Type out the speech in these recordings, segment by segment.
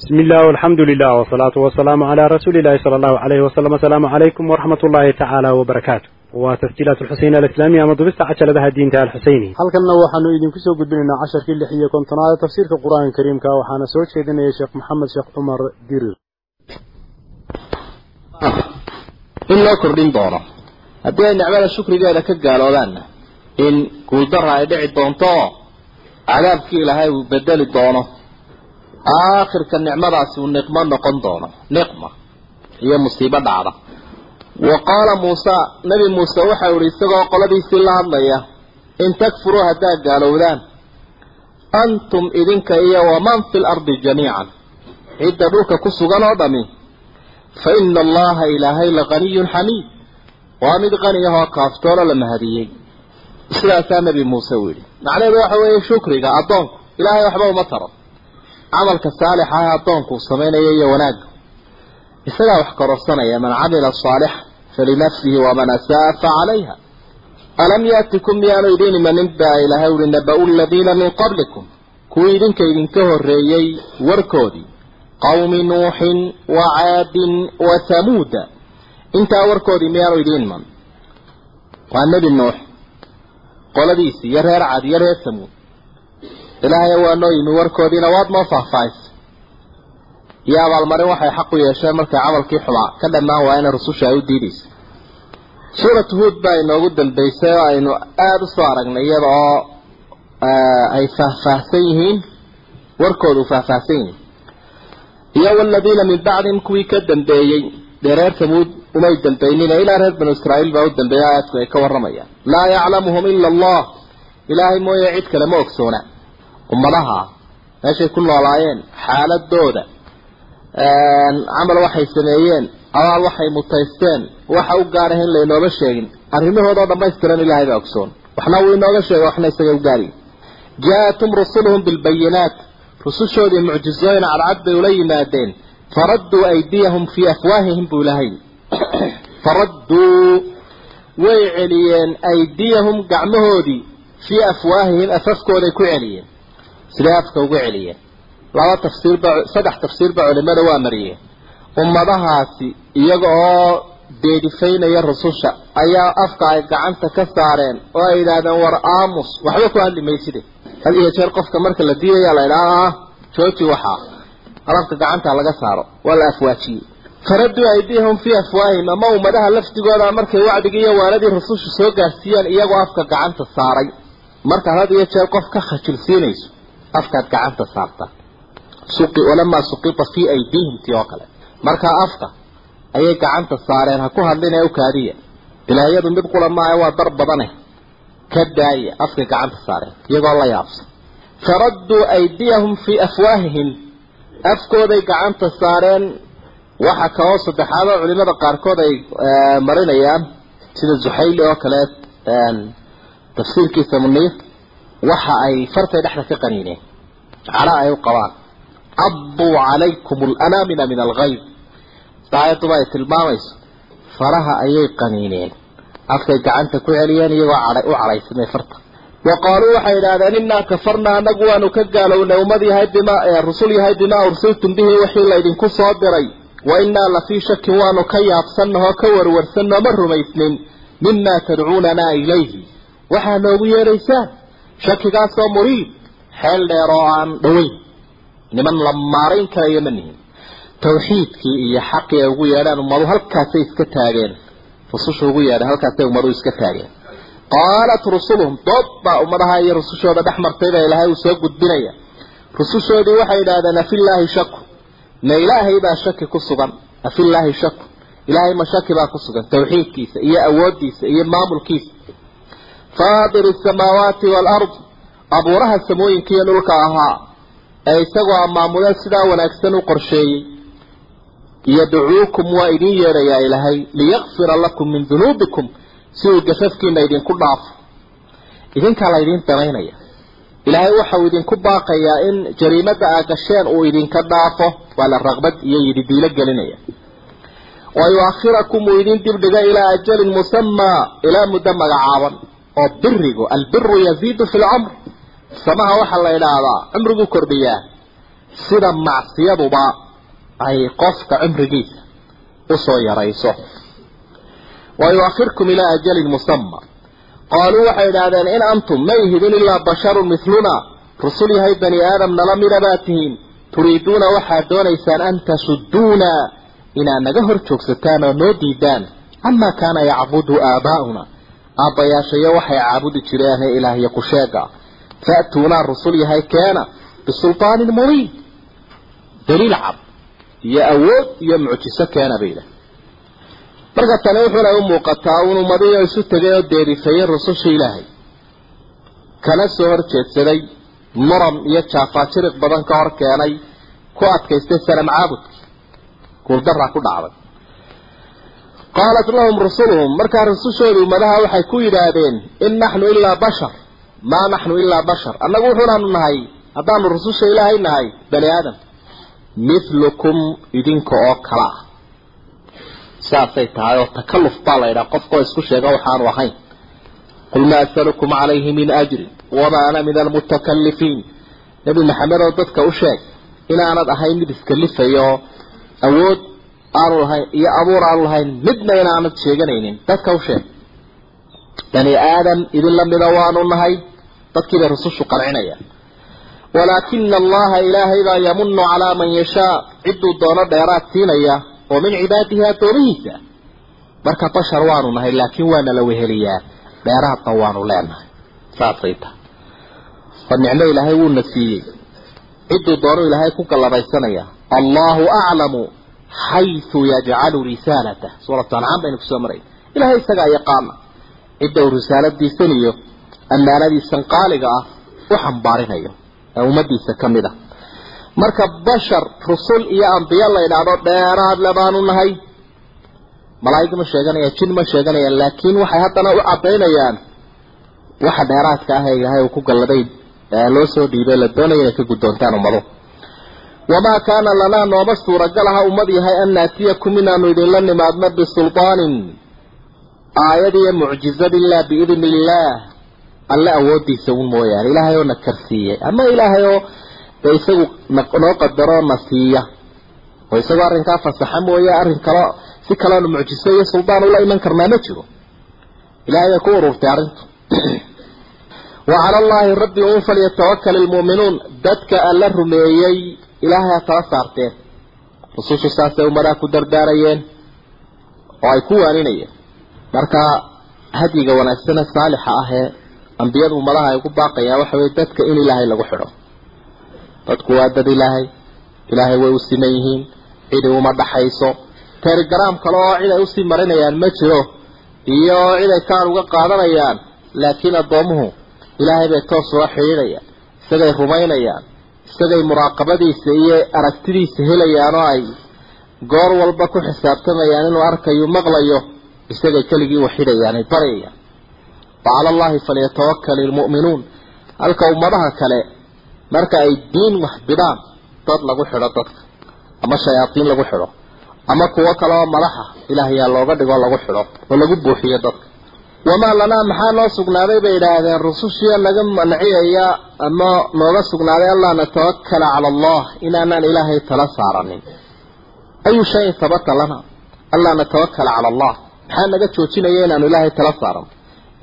بسم الله والحمد لله والصلاة والسلام على رسول الله صلى الله عليه وسلم السلام عليكم ورحمة الله تعالى وبركاته وتسجيلات الحسين الإسلامية مضبست عشر لها الدين تعالى الحسيني هل كنا وحنو إذن كسو قدبنا عشر كل حية كنت على تفسير القرآن الكريم كا وحانا سوچ كيدنا يا شيخ محمد شيخ عمر دير in loo kordhin doono haddii ay nicmada shukrigeeda ka gaaloodaanna in guuldara ay dhici doonto oo cadaabkii ilaahay uu bedeli doono aakhirka nicmadaasi uu niqmo noqon doono. Niqma iyo musiibo dhacda. Wa qaala muusa nebi muuse waxau ihi isagoo qoladiisii la hadlaya in takfuruu haddaad gaalowdaan. Antum idinka iyo waman fi lardi jamiican. Cidda dhulka ku sugan oo dhami. Fa ina allaha ilaahay laqaniyun xamiid. Waa mid qani ahoo kaaftoolo la mahadiyey. Sidaasaa nebi muuse uu yidhi. Macnaheedu waxa weeye shukriga addoonku. Ilaahay waxba uma taro camalka saalixa ah addoonku uu samaynayo iyo wanaagga isagaa wax kororsanaya man camila saalixa falinafsihi waman asaa fa calayha. Alam yaatikum miyaanu idiin imanin baa ilaahay uhi naba-u ladiina min qablikum. Kuwii idinka idinka horreeyey warkoodii qawmi nuuxin wa caadin wa hamuuda intaa warkoodii miyaanu idiin iman. Waa nebi nuux qoladiisii iyo reer cad iyo reer hamuud ilaahay waa noo yimi warkoodiina waad noo faahfaahisa iyo abaalmarin waxay xaq u yeesheen markay camalkii xubaa ka dhammaan waa ina rususha ay u diidaysa suuratu huod baa inoogu dambaysay oo aynu aada u soo aragnay iyada oo ay faahfaahsan yihiin warkoodu faahfaahsan yihiin iyo waladiina min bacdihim kuwii ka dambeeyey dee reer tamuud umay dambaynina ilaa reer banu israa'iil baa u dambeeya aayadku ay ka warramayaan. Laa yaclamuhum ila allah. Ilaahay mooye cid kale ma ogsoona ummadaha meeshay ku noolaayeen xaaladooda camal waxay sameeyeen abaal waxay mutaysteen waxa u gaar ah in laynooga sheegin. Arrimahooda oo dhammaystiran ilaahay baa ogsoon. Waxna wuu inooga sheegay waxna isaga u gaariy jaa-atum rusuluhum bilbayinaat. Rusushoodii mucjizooyin cadcad bay ula yimaadeen. Faradduu aydiyahum fii afwaahihim buu ilahay faradduu way celiyeen aydiyahum gacmahoodii fii afwaahihim afafkooday ku celiyeen siday afka ugu celiyeen laba tafsiirba saddex tafsiirba culimada waa mariyeen ummadahaasi iyaga oo deedifaynaya rususha ayaa afka ay gacanta ka saareen oo ay yidhaahdeen war aamus. Waxba ku hadli mayside. Had iyo jeer qofka marka la diidaya la idhaha jooji waxaa. Alafka gacanta laga saaro. Waa la afwaajiyey. Faraduu aydiyahum fii afwaahihim ama ummadaha lafdigooda markay wacdigii iyo waaladii rususha soo gaarsiiyeen iyagoo afka gacanta saaray. Markaad had iyo jeer qof ka khajilsiinayso afkaad gacanta saarta. Walamaa suqita fii aydiihim tii oo kale. Markaa afka ayay gacanta saareen ha ku hadlin ee u kaadiya. Mid qura maaha waa dar badane. Ka daaya afkay gacanta saareen iyagoo la yaabsan. Faradduu aydiyahum fii afwaahihim. Afkooday gacanta saareen waxa kaloo saddexaad culimada qaarkood ay marinayaan sida zuxayli oo kale tafsiirkiisa muniir waxa ay fartay dhexda ka qaniineen. Cara ay u qabaan. Cadduu calaykum alanaamina min algayb saayaduba ay tilmaamayso faraha ayay qaniineen. Afkay gacanta ku celiyeen iyagoo u cadhaysamay farta. Wa qaaluu waxay idhahdeen innaa kafarnaa anagu waanu ka gaalownay ummad yahay bima rusul yahay bimaa ursiltum bihi wixii laydinku soo diray. Wa innaa la fii shakin waanu ka yaabsannahoo ka warwarsanno ma rumaysnin. Mimaa tadcuunanaa ilayhi. Waxaa noogu yeedhaysaan shakigaasoo muriid xeel dheer oo aan dhoweyn. Niman la maarayn karayo ma nihin. Tawxiidkii iyo xaqii ay ugu yeedhaan ummadu halkaasay iska taageen. Rususha ugu yeedhan halkaasay ummadu iska taageen. Qaalat rusuluhum dood baa ummadaha iyo rusushooda dhex martay baa ilaahay uu soo gudbinaya. Rusushoodii waxay yidhahdeen afillaahi shaku ma ilaahay baa shaki ku sugan. Afillaahi shaku ilaahay ma shaki baa ku sugan. Tawxiidkiisa iyo awooddiisa iyo maamulkiisa faadir asamaawaati waalard abuuraha samooyinka iyo dhulka ahaa ee isagoo amaamudeen sidaa wanaagsan u qorsheeyey. Yadcuukum waa idin yeedhayaa ilaahay liyakfira lakum min dunuubikum si uu gafafkiina idinku dhaafo idinkaa laydin damaynaya ilaahay waxau idinku baaqayaa in jariimada aa gasheen uu idinka dhaafo. Waa la raqbad iyo yididiilo gelinaya. Wa yu-akhirakum uu idin dibdhiga ilaa ajalin musamaa ilaa muddo magacaaban oo birigu albiru yaziidu fi lcumr samaha waxaa la idhaahdaa cumriguu kordhiyaa. Sida macsiyaduba ay qofka cumrigiisa u soo yarayso. Wa yuakhirkum ilaa ajalin musama qaaluu waxay idhaahdeen in antum ma ihidin ilaa basharun miluna rusul yahay bani aadam nala mida baa tihiin. Turiiduuna waxaad doonaysaan an tasudduuna inaad naga hor joogsataan oo noo diidaan. Camaa kaana yacbudu aabaa'una aabbayaashayo waxay caabudi jireen ee ilaahyo ku sheega. Fa'tuunaa rusul yahay keena bisultaanin mubiin. Daliil cad iyo awood iyo mucjiso keena bay idhaah marka tani wuxuuna u muuqataa un ummadiyo isu tegay oo deerifeeyey rususha ilaahay. Kana soo hor jeedsaday muran iyo jaafaajiriq badan ka hor keenay ku adkaystay sanam caabudki guuldaraa ku dhacday qaalat lahum rusuluhum markaa rusushooda ummadaha waxay ku yidhaahdeen in naxnu ilaa bashar maa naxnu ilaa bashar annagu wuxuunaanu nahay haddaanu rususha ilaahay nahay bani aadam mithlukum idinka oo kala ah saasay tahay oo takalluf baa la yidhaha qofkoo isku sheega waxaanu ahayn qul maa asalukum calayhi min ajrin wamaa ana min almutakalifiin nebi maxamed oo dadka u sheeg inaanad ahayn mid iskalifayo awood aanu lahayn iyo abuur aanu lahayn midna inaanad sheeganaynin. Dadka u sheeg bani aadam idin lamida waanu nahay. Dadkiibay rusushu qancinayaan walaakina allaha ilaahay baa yamunu calaa man yashaa. Cidduu doono dheeraad siinaya oo min cibaadihi addoomihiisa marka bashar waanu nahay laakiin waana la weheliyaa. Dheeraadna waanu leenahay. Saasay tahay. Oo nicmo ilaahay wuuna siiyey cidduu doono ilaahay ku gallabaysanaya allahu aclamu xaysu yajcalu risaalatah suuratu ancaam baynu ku soo maray ilahay isagaa yaqaana cidda uu risaaladiisan iyo ammaanadiisan qaaliga ah u xambaarinayo ee ummadiisa ka mid a marka bashar rusul iyo ambiyo la idhaahdo dheeraad le baanu nahay malaa'ig ma sheeganayaan jin ma sheeganayaan laakiin waxay haddana u caddaynayaan waxa dheeraadka ah ee ilaahay uu ku galladay loo soo dhiibay la doonaya inay ka guddoontaan ummado wamaa kaana lanaa nooma suuragal aha ummad yahay an naatiyakum inaanu idinla nimaadno bisulطaanin aayad iyo mucjizad ilaa biidni illaah alle awoodiisa un mooyaane. Ilaahay oo na karsiiyey. Ama ilaahay oo dee isagu noo qadaroo na siiya. Oo isagoo arrinkaa fasaxa mooye arrin kalo si kaleonu mucjiso iyo suldaan ula iman karnaa ma jiro. Ilahay bay ku ururtay arrintu. Wa cala allaahi rabbi un falyatawakal ilmu'minuun dadka alla rumeeyey ilaahay ha tala saarteen. Rusushu saasay ummadaha ku dardaarayeen oo ay ku waaninayeen. Marka hadyiga wanaagsane saalixa ah ee ambiyada ummadaha ay ku baaqayaan waxa weye dadka in ilaahay lagu xidho. Dadku waa dad ilaahay. Ilaahay way u siman yihiin. Cidi uma dhaxayso. Telegaraam kale oo cid ay u sii marinayaan ma jiro. Iyo cid ay kaan uga qaadanayaan laakiin addoomuhu ilaahay bay toos uga xidhiidhayaan. Isagay rumaynayaan isagay muraaqabadiisa iyo aragtidiisa helayaan oo ay goor walba ku xisaabtamayaan inuu arkayo maqlayo isagay keligii waxidhayaan ay baryayaan wa cala allahi falyatawakal ilmu'minuun halka ummadaha kale marka ay diin wax bidhaan dad lagu xidho dadka ama shayaadiin lagu xidho ama kuwo kale oo madaxa ilaahayaa looga dhigo lagu xidho oo lagu buuxiyo dadka wamaa lanaa maxaa noo sugnaaday bay idhaahdeen rusushiya naga manciyaya ama nooga sugnaaday allaa natawakala cala allah inaanaan ilaahay tala saaranin ayu shayin sabata lana allaa natawakala cala allah maxaa naga joojinaya inaanu ilaahay tala saaran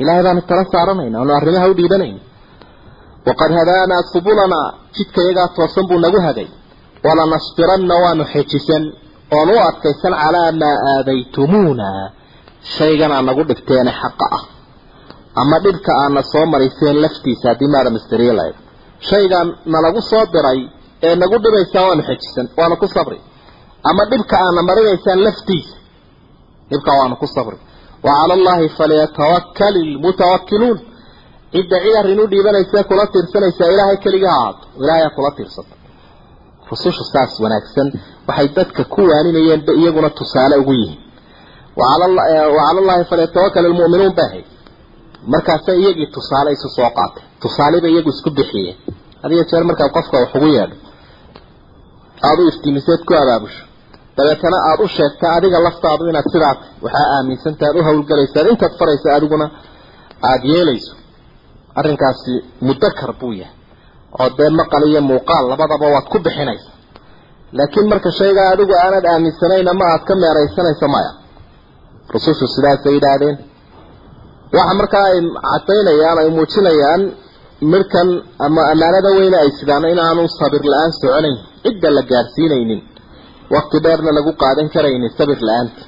ilahay baanu tala saaranayna aanu arrimaha u dhiibanayna waqad hadaanaa subulanaa jidka iyagaa toosan buu nagu hagay walanasbiranna waanu xejisan oon u adkaysan calaa maa aadaytumuuna shaygan aa nagu dhigteene xaqa ah. Ama dhibka aana soo mariseen laftiisa haddii maada lahayd shaygan nalagu soo diray ee nagu dhibaysaan waanu xejisan waanu ku sabri. Ama dhibka aana marinaysaan laftiisa dhibka waanu ku sabri. Wa cala allahi falyatawakkal ilmutawakkiluun cidda cid arrin u dhiibanaysa kula tiirsanaysaa ilaahay keliga ha ahaato. Ilaahay ha kula tiirsato rususha saas wanaagsan waxay dadka ku waaninayeenba iyaguna tusaale ugu yihiin wacala allahi falyatawakal ilmu'minuun bay ahayd. Markaasa iyagii tusaale isu soo qaatay. Tusaaleba iyagu isku bixiyeen. Hadiyo jeer markaad qofka wax ugu yeedho. Aada u iftiimiseed ku abaabusho dabeetana aada u sheegta adiga laftaadu inaad sidaa waxaa aaminsantaha ad u hawlgalaysaad intaad faraysa adiguna aada yeelayso. Arrinkaasi mudakar buu yahay. Oo dee maqal iyo muuqaal labadaba waad ku bixinaysa laakiin marka shaygaa adigu aanad aaminsanayn ama aad ka meeraysanayso maya rusushu sidaasay yidhaahdeen. Waxa markaa ay cadaynayaan ay muujinayaan midhkan ama ammaanada weyne ay sidaan in aanu sabir la'aan soconayn cidda la gaadhsiinaynin waqti dheerna lagu qaadan karaynin sabir la'aanta.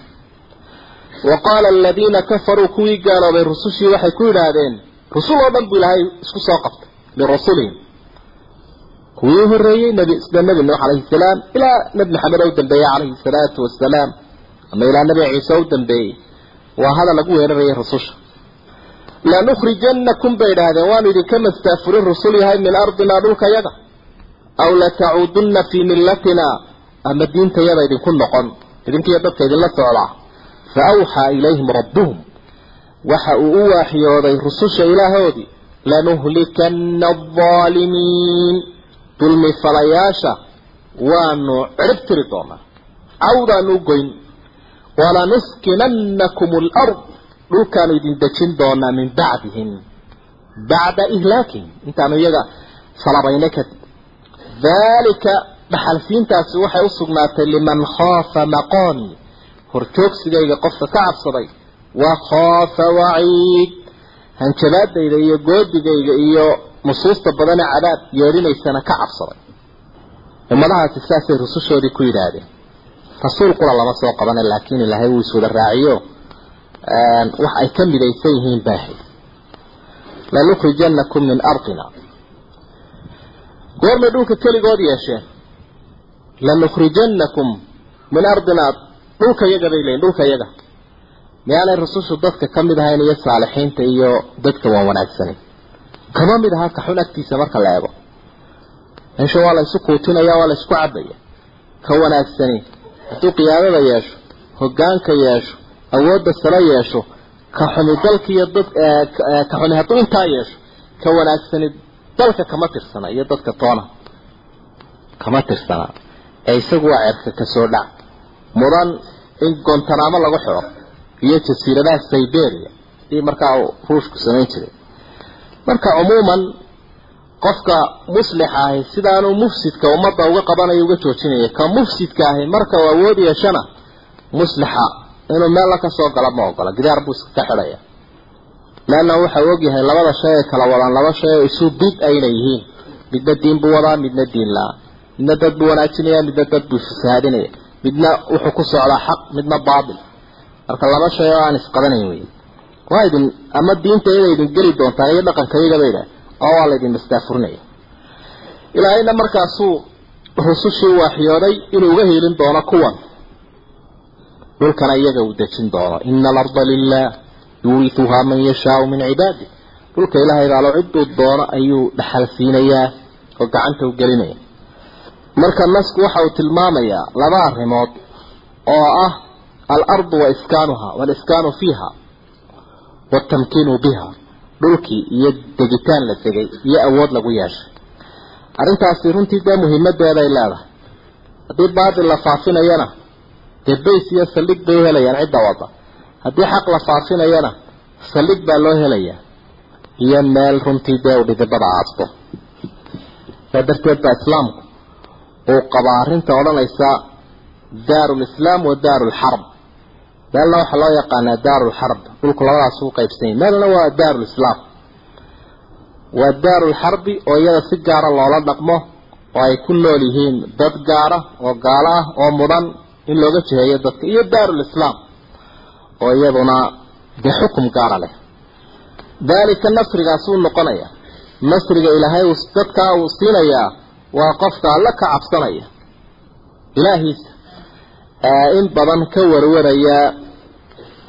Wa qaala aladiina kafaruu kuwii gaaloobay rusushii waxay ku yidhaahdeen rusul oo dhan buu ilaahay isku soo qabtay lirasulihim kuwii horeeyey nabi sida nabi nuux calayhi salaam ilaa nabi maxamed u dambeeyey calayhi salaatu wasalaam ama ilaa nabi ciise u dambeeyey. Waa hadal lagu weerarayay rususha. Lanukhrijanakum bay idhaahdeen waanu idinka mastaafurin rusul yahay min ardinaa dhulkayaga aw latacuudunna fii millatina. Ama diintayada idinku noqon. Idinkiiyo dadka idinla socdaa fa awxaa ilayhim rabbuhum. Waxa uu u waaxyooday rususha ilaahoodii. Lanuhlikanna aldaalimiin dulmi falayaasha waanu cirib tiri doonaa. Cawdaanu u goyn walanuskinannakum alard dhulkaanu idin dejin doonaa min bacdihim bacda ihlaakihim intaanu iyaga salabaynay kadib daalika dhaxalsiintaasi waxay u sugnaatay liman khaafa maqaami horjoogsigayga qofka ka cabsaday wa khaafa waciid hanjabaadayda iyo goodigayga iyo nusuusta badane cadaab yeedhinaysana ka cabsaday ummadahaasi saasay rusushoodii ku yidhaahdeen rasuul qura lama soo qabana laakiin ilaahay wuu iswada raaciyo. Wax ay ka midaysan yihiin baahay lanukhrijanakum min ardina. Goormay dhulka keligood yeesheen lanukhrijanakum min ardina. Dhulka yaga bay leeyiin dhulka yaga. Miyaanay rusushu dadka ka mid ahayn iyo saalixiinta iyo dadka waan wanaagsanin kama mid aha ka xun agtiisa marka la eego. Meesha waa la isu kuutinaya waa la isku cabaya ka wanaagsani hadduu qiyaadada yeesho hoggaanka yeesho awoodda sala yeesho ka xumi dalka iyo dad ka xumi hadduu intaa yeesho ka wanaagsani dalka kama tirsana iyo dadka toona kama tirsana. Ee isagu waa ceerka ka soo dhac. Mudan in gontanaamo lagu xiro iyo jasiiradaha siberia iyo markaa uu ruushku samayn jiray. Marka cumuuman qofka muslixa ahi sidaanu mufsidka ummadda uga qabanayo uga joojinaya ka mufsidka ahi marka uu awood yeeshana muslixa inuu meel la ka gala ma ogola. Gidaar buu iska xidhaya. Leanna waxa uu ogyahay labada shay ay kala wadaan laba shay oo isu bid ayna yihiin. Midna diin buu wadaa midna diin la'aan midna dad buu wanaajinaya midna dad buu fasahaadinaya midna wuxuu ku socdaa xaq midna baatil. Marka laba shay oo aan isqabanayn wey waa idin ama diinta iyada idin geli doontaan iyo dhaqanka iyagaba idhaah oo waa laydin mastaafurinaya ilaahayna markaasuu rusushii waaxyooday inuu uga hiilin doono kuwan. Dhulkana iyaga uu dejin doono. Ina alarda lilah yuurituhaa man yashaau min cibaadi. Dhulka ilaahay baalo cidduu doono ayuu dhaxal siinayaa oo gacanta u gelinaya marka nasku waxa uu tilmaamayaa laba arrimood oo ah alardu wa iskaanuha waliskaanu fiiha waatamkiinu biha dhulkii iyo degitaan la degay iyo awood lagu yeeshay. Arrintaasi runtii dee muhiimadeeday leedahay. Haddii baatil la faafinayana dee bays iyo saldhig bay helayaan cidda wada. Haddii xaq la faafinayana saldhig baa loo helayaa. Iyo meel runtii dee u dhidibada aasto saa darteed baa islaamku uu qabaa arrinta odhanaysa daaru lislaam wa daaru lxarb meelna waxaa loo yaqaanaa daaru lxarb dhulku labadaas u qaybsanyay. Meelna waa daaru lislaam waa daaru lxarbi oo iyada si gaara loola dhaqmo oo ay ku nool yihiin dad gaara oo gaalo ah oo mudan in looga jiheeyo dadka. Iyo daaru lislaam oo iyaduna dee xukum gaara leh. Daalika nasrigaas uu noqonaya. Nasriga ilaahay uu dadkaa uu siinayaa waa qofka alla ka cabsanaya. Ilaahiisa in badan ka warwaraya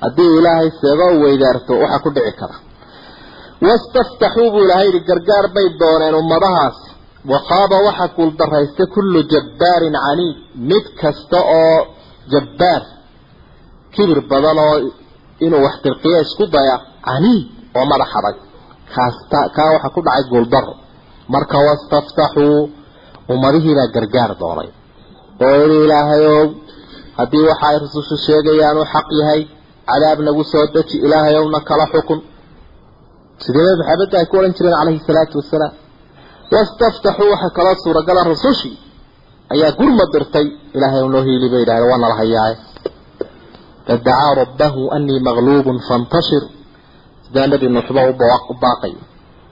haddii ilaahay seego u weydaarto waxaa ku dhici kara. Wastaftaxuu buu ilahay yidhi gargaar bay dooneen ummadahaasi wakhaaba waxaa guuldaraystay kullu jabbaarin caniid mid kasta oo jabbaar. Kibir badan oo inuu wax dirqiyo isku daya caniid oo madax adag. Kaasta kaa waxaa ku dhacay guuldaro marka wastaftaxuu ummadihiibaa gargaar doonay. Oo yidhi ilaahayow haddii waxa ay rusushu sheegayaan uu xaq yahay cadaab nagu soo deji ilaahayowna kala xukun. Sidee maxamed ay ku odhan jireen calayhi salaatu wasalaam wastaftaxuu waxaa kaloo suuragala rasushii ayaa gurma dirtay ilaahay noo hiili bay yidhahdeen waa nala hayaaye. Fadacaa rabbahu anii maqluubun fantashir sidaa nebi nuuxba u baaqay.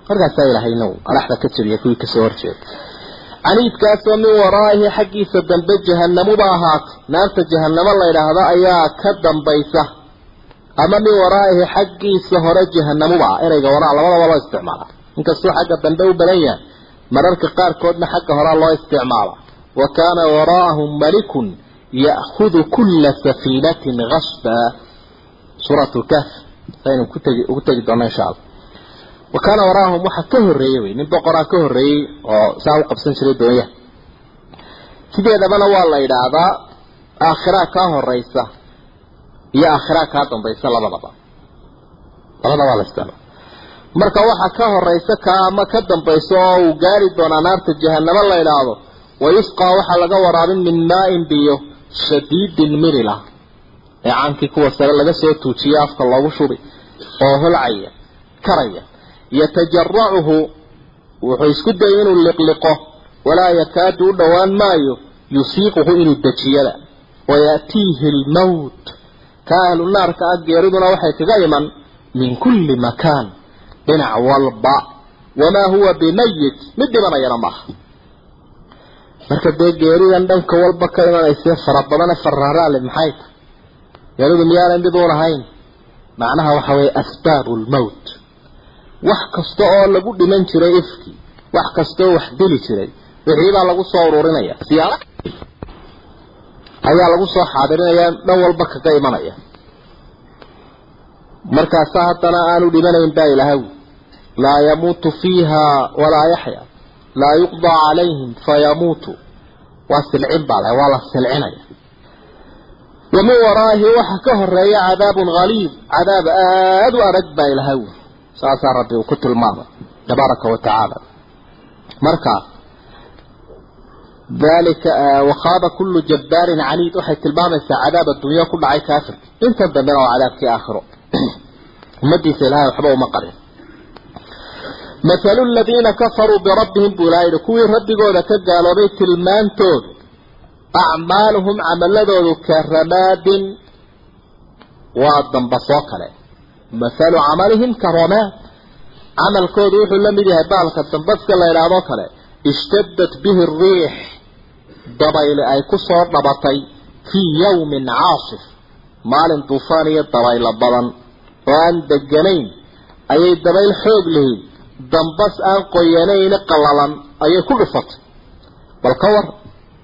Markaasaa ilaahayna adhaxda ka jabiya kuwii ka soo horjeeda. Caniidkaasoo min waraa'ihi xaggiisa dambe jahanamuba ahaatay. Naarta jahanamo la ydhaahdo ayaa ka dambaysa ama min waraa'ihi xaggiisa hore jahanamuba ah. Ereyga waraa labadaba loo isticmaala. Inkastuu xagga dambe u badan yahay mararka qaarkoodna xagga horaa loo isticmaala. Wa kaana waraa'ahum malikun ya'hudu kulla safiinatin gasba suurat lkahf saynu kutegi ugu tegi doona insha alla wa kaana waraahum waxaa ka horreeyey wey nin boqoraa ka horreeyey oo saa u qabsan jiray doonyaha. Sideedabana waa la yidhaahdaa aakhiraa kaa horeysa iyo aakhiraa kaa dambaysa labadaba. Labadaba la isticmaala marka waxaa ka horeysa kaa ama ka dambaysa oo uu gaari doonaa naarta jahanamo la idhaahdo wayusqaa waxaa laga waraabin min maa-in biyo shadiidin mirila ee caankii kuwa sare laga soo tuujiye afka loogu shubi oo holcaya karaya. Yatajaracuhu wuxuu isku dayay inuu liqliqo walaa yakaadu u dhowaan maayo yusiiquhu inuu dejiyada wayaatiihi almawt ka ahlu naarka ah geeriduna waxay kaga iman min kulli makaan dhinac walba. Wamaa huwa bimayit mid dhibanayana maaha marka dee geeridan dhanka walba ka imanaysa fara badane faraaraale maxay tahay? Geeridu miyaanay mid uun ahayn macnaha waxa weeye asbaabu lmowt wax kasta oo lagu dhiman jiray ifki wax kasta oo wax dili jiray wixiibaa lagu soo ururinaya. Siyaala ayaa lagu soo xaadirinaya dhan walba kaga imanaya. Markaasa haddana aanu dhimanayn baa ilahaw laa yamuutu fiiha walaa yaxya laa yuqdaa calayhim fayamuutu waa silcin baa leh waa la silcinaya. Wa min waraahi waxa ka horreeya cadaabun haliid cadaab aada u adag baa ilahaw saasaa rabbi uu ku tilmaamay tabaaraka wa tacaala. Marka dalika wakhaaba kullu jabbaarin caniid waxay tilmaamaysaa cadaab addunya ku dhacay kaafirka intan dambena waa cadaabkii aakhiro. Ummadiisa ilahay waxba uma qarin. Mathalu aladiina kafaruu birabbihim yidhi kuwii rabbigooda ka gaaloobay tilmaantoodu acmaaluhum camaladoodu ka ramaadin waa dambasoo kale. Mathalu camalihim ka camalkoodu wuxuu la mid yahay baalka dambaska la idhaahdo kale ishtadat bihi ariix dabayle ay ku soo dhabatay fii yawmin caasif maalin duufaan iyo dabaylo badan. Oo aan deganayn ayay dabayl xoog lihiin dambas aan qoyanayna qallalan ayay ku dhufatay bal ka war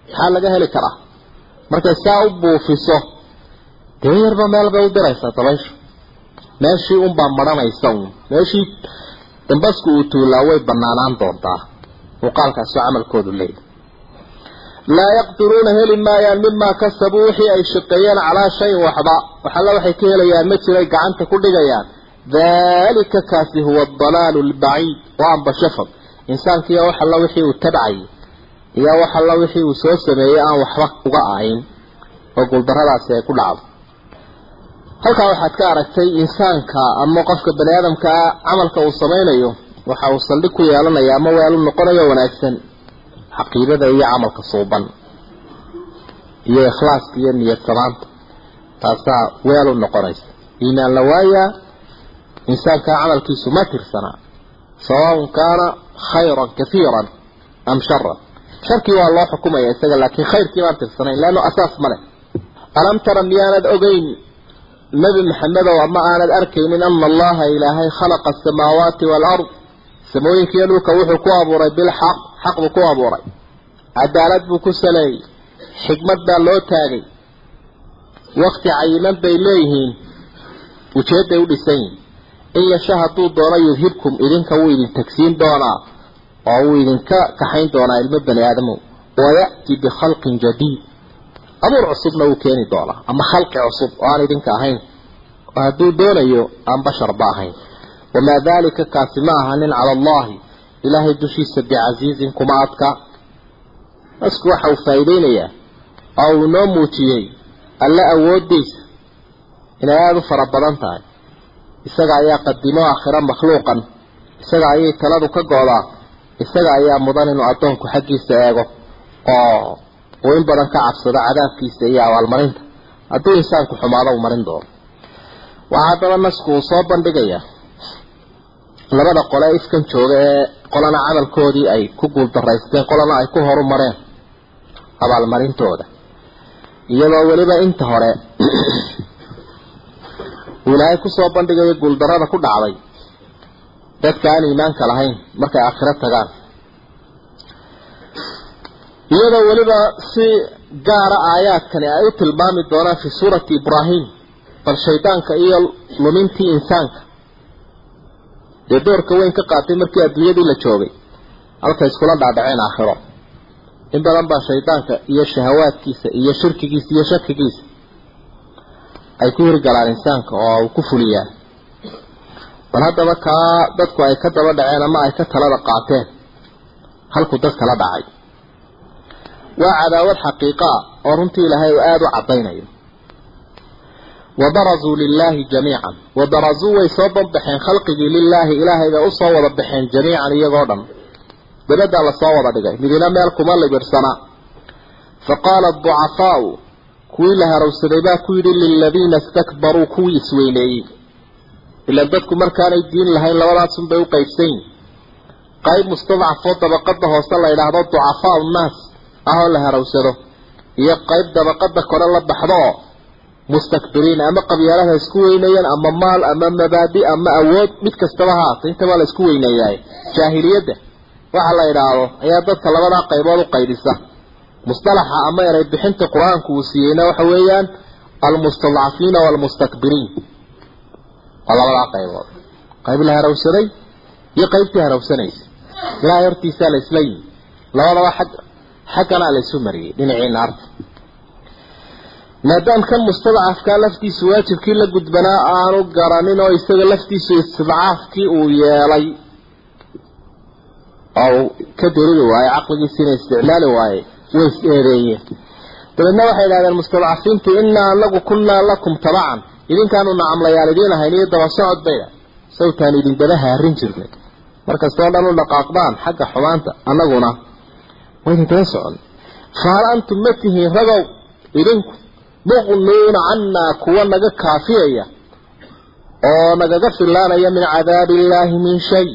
maxaa laga heli karaa? Markay saa u buufiso dee yarba meel bay u diraysaa dabayshu meeshii unbaa maranaysa uun meeshii dambasku uu tuulaa way banaanaan doontaa. Muuqaalkaasoo camalkoodu leeyahy laa yaqdiruuna heli maayaan mimaa kasabuu wixii ay shaqeeyeen calaa shayin waxba waxalla waxay ka helayaan ma jiray gacanta ku dhigayaan dalika kaasi huwa adalaalu albaciid waa ambashafad insaankiiyo wax alla wixii uu tabcayay iyo wax alla wixii uu soo sameeyey aan waxba uga ahayn oo guuldaradaasi ay ku dhacdo halkaa waxaad ka aragtay insaanka ama qofka bani aadamkaa camalka uu samaynayo waxa uu saldhig ku yeelanaya ama weelu noqonayo wanaagsan caqiidada iyo camalka suuban iyo ikhlaaska iyo niyad samaanta taasaa weelu noqonaysa. Iimaan la waayaa insaankaa camalkiisu ma tirsanaa sawaun kaana khayran kahiiran am sharan sharkii waa loo xukumaya isaga laakiin khayrkii baan tirsanayn leanno asaas ma leh. Alam tara miyaanad ogeyn nebi maxamedow ama aanad arkaynin ana allaha ilaahay khalaqa asamaawaati waalard samooyinkiiyo dhulka wuxuu ku abuuray bilxaq xaq buu ku abuuray. Cadaalad buu ku saleeyey xikmad baa loo taagay. Wakti cayiman bay leeyihiin. Ujeedday u dhisan yihiin in yasha hadduu doono yudhibkum idinka wuu idin tagsiin doonaa oo wuu idinka kaxayn doonaa ilmo bani aadamow waya'ti bikhalqin jadiid. Abuur cusubna wuu keeni doonaa ama khalqi cusub oo aan idinka ahayn. Oo hadduu doonayo aan basharba ahayn. Wamaa daalika kaasi ma ahanin cala allahi ilaahay dushiisa bicasiizin kuma adka nasku waxa uu faa'iideynayaa oo uu noo muujiyey alle awooddiisa inay aada u fara badan tahay. Isaga ayaa qadimo aakhiro makhluuqan isaga ayay taladu ka go-daa isaga ayaa mudan inuu addoonku xaggiisa eego oo uu in badan ka cabsado cadaabkiisa iyo abaalmarinta. Hadduu insaanku xumaado uu marin doono. Waxaa haddaba nasku uu soo bandhigayaa labada qole ifkan jooga ee qolana camalkoodii ay ku guuldaraysteen qolana ay ku horu mareen abaalmarintooda. Iyadoo weliba inta hore uu ilaahay ku soo bandhigayo guuldarada ku dhacday dadka aan iimaanka lahayn markay aakhiro tagaan. Iyadoo weliba si gaara aayaadkani ay u tilmaami doonaan fi suurati ibraahim bal shaydaanka iyo lumintii insaanka dee doorka weyn ka qaatay markii adduunyadii la joogay. Halka iskula dhaadhaceen aakhiro. In badan baa shaydaanka iyo shahawaadkiisa iyo shirkigiisa iyo shakigiisa ay ku hirgalaan insaanka oo ku fuliyaan. Bal haddaba kaa dadku ay ka daba dhaceen ama ay ka talada qaateen halkuu dad kala dhacay. Waa cadaawad xaqiiqaa oo runtii ilaahay uu aada u caddaynayo wabarazuu lilaahi jamiican wabarazuu way soo banbaxeen khalqigii lilaahi ilaahayba u soo wada baxeen jamiican iyagoo dhan. Dabadaa la soo wada dhigay. Midina meel kuma libirsana. fa qaala aducafaau kuwii la harowsaday baa ku yidhi liladiina istakbaruu kuwii isweyneeyey ilaan dadku markaanay diin lahayn labadaasunbay u qaybsan yihiin qayb mustadcafoo dabaqada hoose la yidhaahdo ducafaau nnaas ah oo la harowsado iyo qayb dabaqada kore la baxdo oo mustakbiriin ama qabyaalaha isku weynayeen ama maal ama mabaadi ama awood mid kastaba haata intaba la isku weyneeyaay jaahiliyadda waxa la idhaahdo ayaa dadka labadaa qaybood u qaybisa. Mustalaxa ama eray bixinta qur'aanku uu siiyeyna waxa weeyaan almustadcafiina waalmustakbiriin waa labadaa qaybood. Qayb la harawsaday iyo qaybtii harawsanaysa ilaahay hortiisaa la isla yimi. Labadaba xag xaggana la isu mariyey dhinacii naarta maadaam kan mustadcafkaa laftiisu waajibkii la gudbanaa aanu garanin oo isaga laftiisu istidcaafkii uu yeelay. Oo ka deriri waaye caqligiisiina isticmaali waaye way is eedeeyeen. Dabeedna waxay idhahdeen mustadcafiintu innaa anagu kunnaa lakum tabacan idinkaanu nacamlayaal idiin ahayn iyo daba socod bayda sawtaan idin daba haarin jirnay. Markastoo dhan u dhaqaaqdaan xagga xumaanta annaguna. Waa idin daba socon. Fahal antum ma tihiin ragow idinku muqnuuna cannaa kuwa naga kaafiyaya oo nagaga filaanaya min cadaabi illaahi min shay.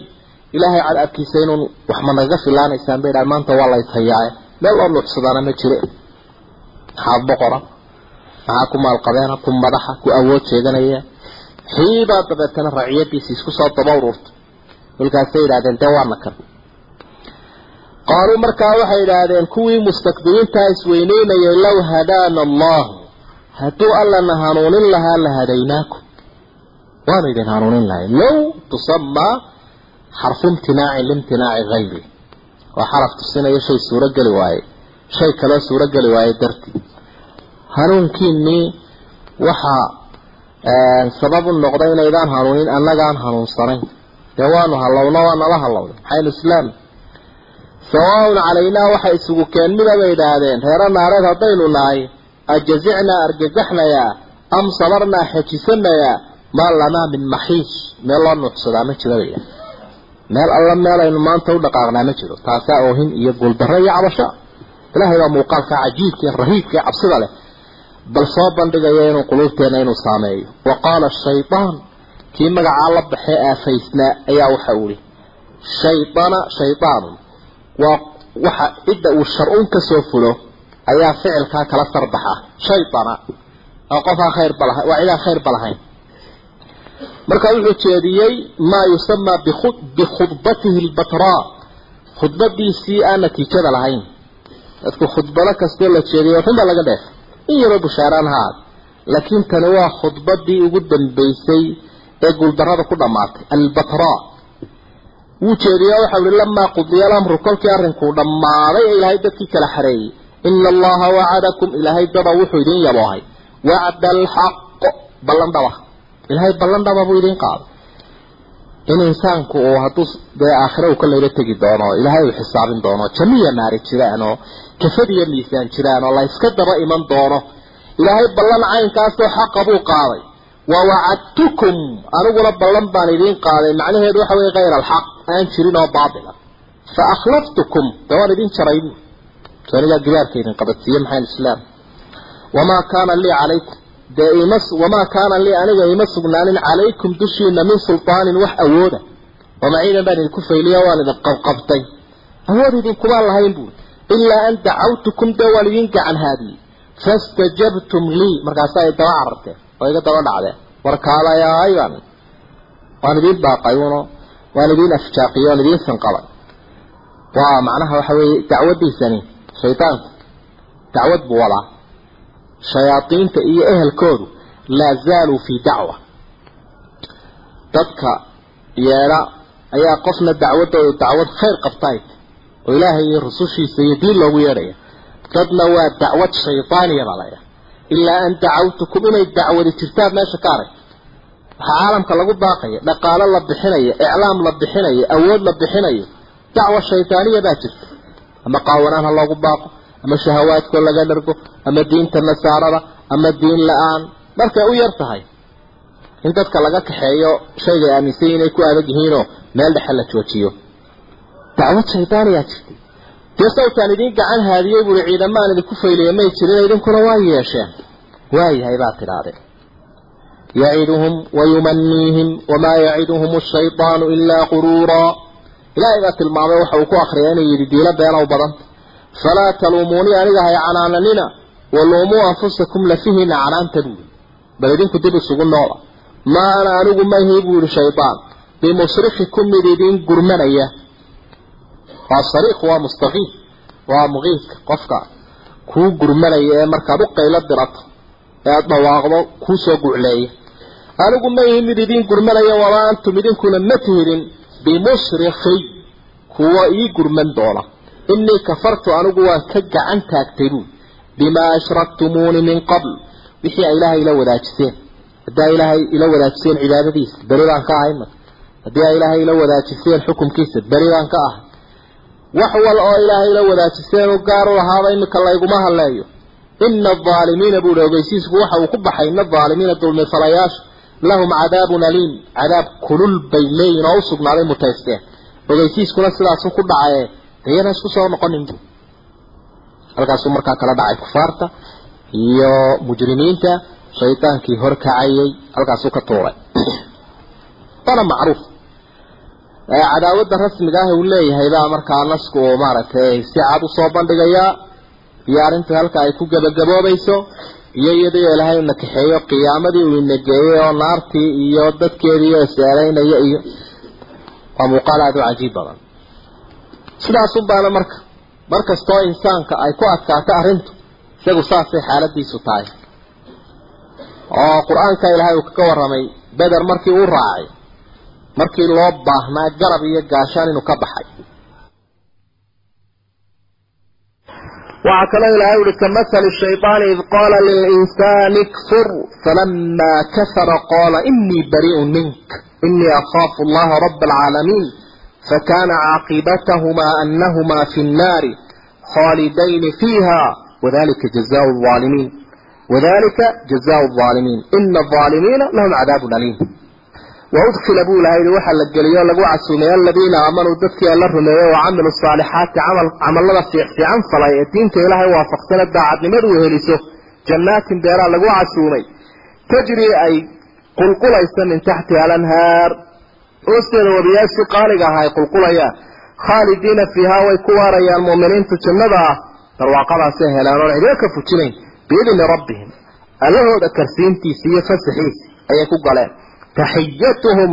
Ilaahay cadaabkiisa inuun wax ma nagaga filaanaysaan bay dhahan maanta waa laytayaaye meel oo nuucsadaana ma jire maxaa boqora? Maxaa ku maalqabeena? Ku madaxa? Ku awood sheeganaya? Xiibaa dabeetana raciyadiisi isku soo daba ururtay kolkaasay yidhahdeen dee waana kan. Qaaluu markaa waxay idhaahdeen kuwii mustakbiriintaa isweyneynayay low hadaana allahu hadduu allana hanuunin lahaa la hadaynaakum waanu idin hanuunin lahay low tusamaa xarfu imtinaacin liimtinaaci hayri waa xaraf tusinaya shay suurogeli waaye. Shay kaloo suurogeli waaye dartii hanuunkiinii waxaa sabab u noqday inaydaan hanuunin annagaan hanuunsanayn. Dee waanu hallowna waa nala hallowday maxaynu islaam. Sawaaun calaynaa waxay isugu keen mida bay idhaahdeen reero naareed haddaynu nahay ajazicnaa argagaxnayaa am sabarnaa xejisanayaa maa lanaa min maxiis meel loo nuucsadaa ma jiro bay meel alla meelaynu maanta u dhaqaaqnaa ma jiro taasaa oohin iyo guuldarro iyo cabasho ilaahay baa muuqaalka cajiibka ee rahiibka ee cabsida leh bal soo bandhigaya inuu quluubteena inuu saameeyo wa qaala shaydaan kii magacaa la baxee aafaysnaa ayaa waxa ihi shaydaana shaydaanun waa waxa cidda uu shar-un ka fulo ayaa ficilkaa kala sarbaxa. Shaydana oo qofaa khayrba laha waa cidaan khayrba lahayn marka wuxuu jeediyey maa yusamaa bikhudbatihi lbatraa khudbadiisii aan natiijada lahayn. Dadku khudbado kastoo la jeediyo waxunbaa laga dheefay in yaroo bushaaraan ha aad laakiin tani waa khudbadii ugu dambaysay ee guuldarrada ku dhammaatay. Albatra. Wuu jeediye waxau ihi lamaa qudiya alamru kolkii arrinkuu dhammaaday ee ilaahay dadkii kala xareeyey ina allaha wacadakum ilaahay daba wuxuu idiin yaboohay wacda alxaq ballan dhaba ilaahay ballan dhaba buu idiin qaaday in insaanku uu hadduu dee aakhire uu ka layla tegi doono ilaahay uu xisaabin doono jamiya naari jiraan oo kafad iyo miisaan jiraan oo la iska daba iman doono ilaahay ballan caynkaasoo xaqa buu qaaday wa wacadtukum aniguna ballan baan idiin qaaday macnaheedu waxa weye kayr alxaq aan jirin oo baatila fa akhlaftukum de waan idin jaray bu anigaa gidaarka idin qabadsiiye maxayn islaam? Wamaa kaana lii calaykum dee ima wamaa kaana lii aniga ima sugnaanin calaykum dushiina min sultaanin wax awooda. Wamaciidan baan idinku fayliya waan idin qabqabtay. Awood idinkumaan lahayn buuri. Ilaa an dacawtukum dee waan idin gacan haadiyey. Fastajabtum lii. Markaasaa ay daba cararteen. Oo iga daba dhacdeen. Warkaalayaay baan waan idiin baaqay uno. Waan idiin afjaaqiye waan idiin sanqabay waa macnaha waxa weeye dacwadiisani shaydaanku dacwad buu wadaa shayaadiinta iyo ehelkoodu laa zaaluu fii dacwa. Dadka yeedha ayaa qofna dacwadoodu dacwad khayr qabtaay oo ilaahay iyo rusushiisa iyo diin loogu yeedhaya. Dadna waa dacwad shaydaaniya baa laydhaha ilaa an dacawtukum inay dacwadi jirtaan meesha ka arag. Waxaa caalamka lagu baaqaya dhaqaalo la bixinayo iclaam la bixinayo awood la bixinayo dacwa shaydaaniya baa jirta ama qaawanaan ha loogu baaqo ama shahawaadkoo laga dhargo ama diinta nasaarada ama diin la'aan. Markay u yar tahay in dadka laga kaxeeyo shaygay aaminsan inay ku adag yihiinoo meel dhexe la joojiyo. Dacwad shaydaaniyaa jirtay. Dee sawtaan idiin gacan haadiyey buuri ciidamaan idinku fayliya may jirin idinkuna waa yeesheen. Waayahay baa tidhahdeen yaciduhum wayumaniihim wamaa yaciduhum ashaydaanu ilaa quruuraa ilaahay baa tilmaamay waxa uu ku akriya inuu yidhi diilo beenow badan. Falaa taluumuunii aniga hay canaananina waluumuu anfusakum lafihiina canaanta buuri bal idinku dib isugu noola. Maa ana anigu mahi buu yihi shaydaan bimusrikikum mid idiin gurmanaya. Waa sariiq waa mustaqiif waa muqiifka qofka kuu gurmanaya ee markaad u qaylo dirato ee aada dhawaaqdo kuu soo gucleeya anigu ma ihin mid idiin gurmanaya wamaa antum idinkuna ma tihidin bimusrikiy kuwa ii gurman doona inii kafartu anigu waan ka gacan taagtay buui bimaa ashraktumuuni min qabl. Wixii ay ilaahay ila wadaajiseen. Haddii ay ilaahay ila wadaajiseen cibaadadiisa beri baan ka ahay marka. Haddii ay ilaahay ila wadaajiseen xukumkiisa beri baan ka ahay. Wax wal oo ilaahay ila wadaajiseen u gaar u lahaaba imika layguma hadleeyo. Ina alaalimiina buuhi ogeysiisku waxa uu ku baxay ina aalimiina dulmifalayaasha lahum cadaabun aliim. Cadaab kulul bay leeyihiin oo usugnaaday mutaysteen ogeysiiskuna sidaasu ku dhacaye dayana isku soo noqonin. Bu halkaasuu markaa kala dhacay kufaarta iyo mujrimiinta. Shaydaankii horkacayay halkaasuu ka tuuray. Waana macruuf. Cadaawada rasmiga ah uu leeyahay baa markaa nasku uu maaragtay si cad u soo bandhigayaa. Iyo arrinta halka ay ku gabagaboobayso iyo iyadii ilaahay una kaxeeyo qiyaamadii uu inageeyey oo naartii iyo dadkeedii oo is-eelaynaya iyo waa muuqaal aada u cajiib badan. Sidaasun baana marka mar kastoo insaanka ay ku adkaato arrintu isagu saasay xaaladiisu tahay. Oo qur'aanka ilaahay uu kaga warramay beder markii uu raacay markii loo baahnaa garab iyo gaashaan inuu ka baxay waxaa kaloo ilaahay uhi kamahali shaydaani id qaala lilinsaani kfur falamaa kafara qaala inii bariiun mink inii akhaafu allaha raba alcaalamiin fakana caaqibatahumaa anahumaa fi nnaari khaalidayni fiiha wadalika jazaa alimiin wadalika jazaau alظaalimiin ina alظaalimiina lahum cadaabu aliim waudkila buu ilahay yihi waxaa la geliyo lagu casuumay aladiina aamanuu dadkii alla rumeeyey wa camilu saalixaati camal camalada fiicfiican falay ee diinta ilaahay waafaqsane daacadnimadu weheliso jannaatin beeraa lagu casuumay tajrii ay qulqulaysa min taxtiha alanhaar hoosteeda wabiyaashii qaaliga aha ay qulqulayaan khaalidiina fiihaa way ku waarayaan mu'miniintu jannada ah barwaaqadaasay helaan oon cidina ka fujinayn biidni rabbihim allahooda karsiintiisi iyo fasaxiisi ayay ku galeen taxiyatuhum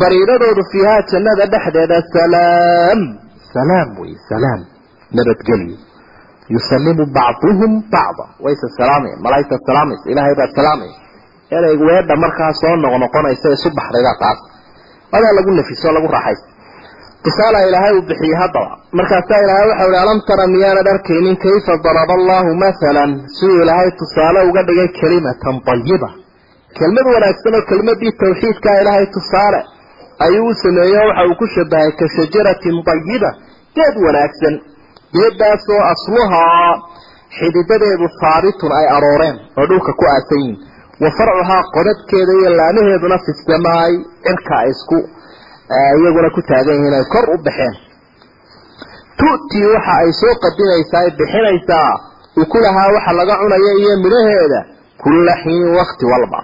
bariiradoodu fiihaa jannada dhexdeeda salaam salaam wey salaam nabadgelyo yusalimu bacduhum bacda wayse salaamayan malaa'igta salaamaysa ilaahay baa salaamaya inay weedha markaa soo noqnoqonaysa isu baxdaydaa taas adaa lagu nafiso lagu raaxaysa tusaala ilaahay uu bixiyey haddaba markaasaa ilaahay waxau ihi alam tara miyaanad arkaynin kayfa daraba allahu mathalan siduu ilaahay tusaale uga dhigay kalimatan ayiba kelmad wanaagsan oo kelmadii tawxiidkaa ilaahay tusaale ayuu u sameeyo waxa uu ku shabahay ka shajaratin dayiba geed wanaagsan. Geedaasoo asluhaa xididadeedu haabitun ay arooreen oo dhulka ku aasan yihiin wa farcuhaa qodadkeeda iyo laamaheeduna fisamaay cirka isku iyaguna ku taagan yihiin ay kor u baxeen. Tu'tii waxa ay soo qadimaysaa ay bixinaysaa ukulahaa waxa laga cunaya iyo midhaheeda kulla xiin wakti walba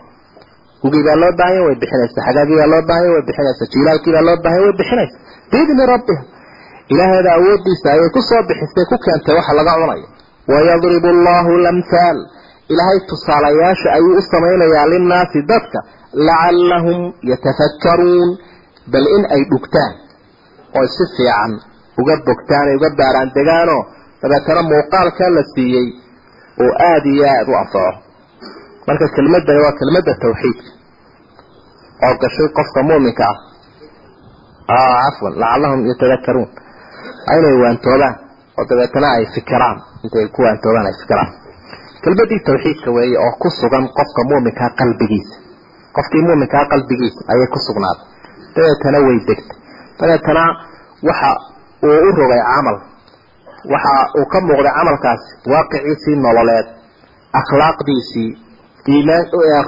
gugii baa loo baahanya way bixinaysaa. Xagaagii baa loo baahanya way bixinaysaa. Jiilaalkii baa loo baahanya way bixinaysaa. Biidni rabbiha ilaaheeda awoodiisa ayay ku soo bixisay ku keentay waxa laga cunayo. Wayadribu allahu lamhaal ilaahay tusaalayaasha ayuu u samaynayaa linnaasi dadka. Lacallahum yatafakkaruun. Bal in ay dhugtaan oo si fiican uga bogtaan ay uga baaraan degaanoo dabeetana muuqaalkaa la siiyey oo aada iyo aada u anfaco marka kelmadani waa kelmadda tawxiidka oo gashay qofka mu'minka ah. Cafwan lacallahum yatadakaruun inay waantoobaan oo dabeetana ay fikiraan. Intay ku waantoobaan ay fikiraan. Kelmadii tawxiidka weeye oo ku sugan qofka mu'minkaa qalbigiisa qofkii mu'minkaa qalbigiisa ayay ku sugnaaday dabeetana way degtay. Dabeetana waxa uu u rogay camal. Waxa uu ka muuqday camalkaasi waaqiciisii nololeed akhlaaqdiisii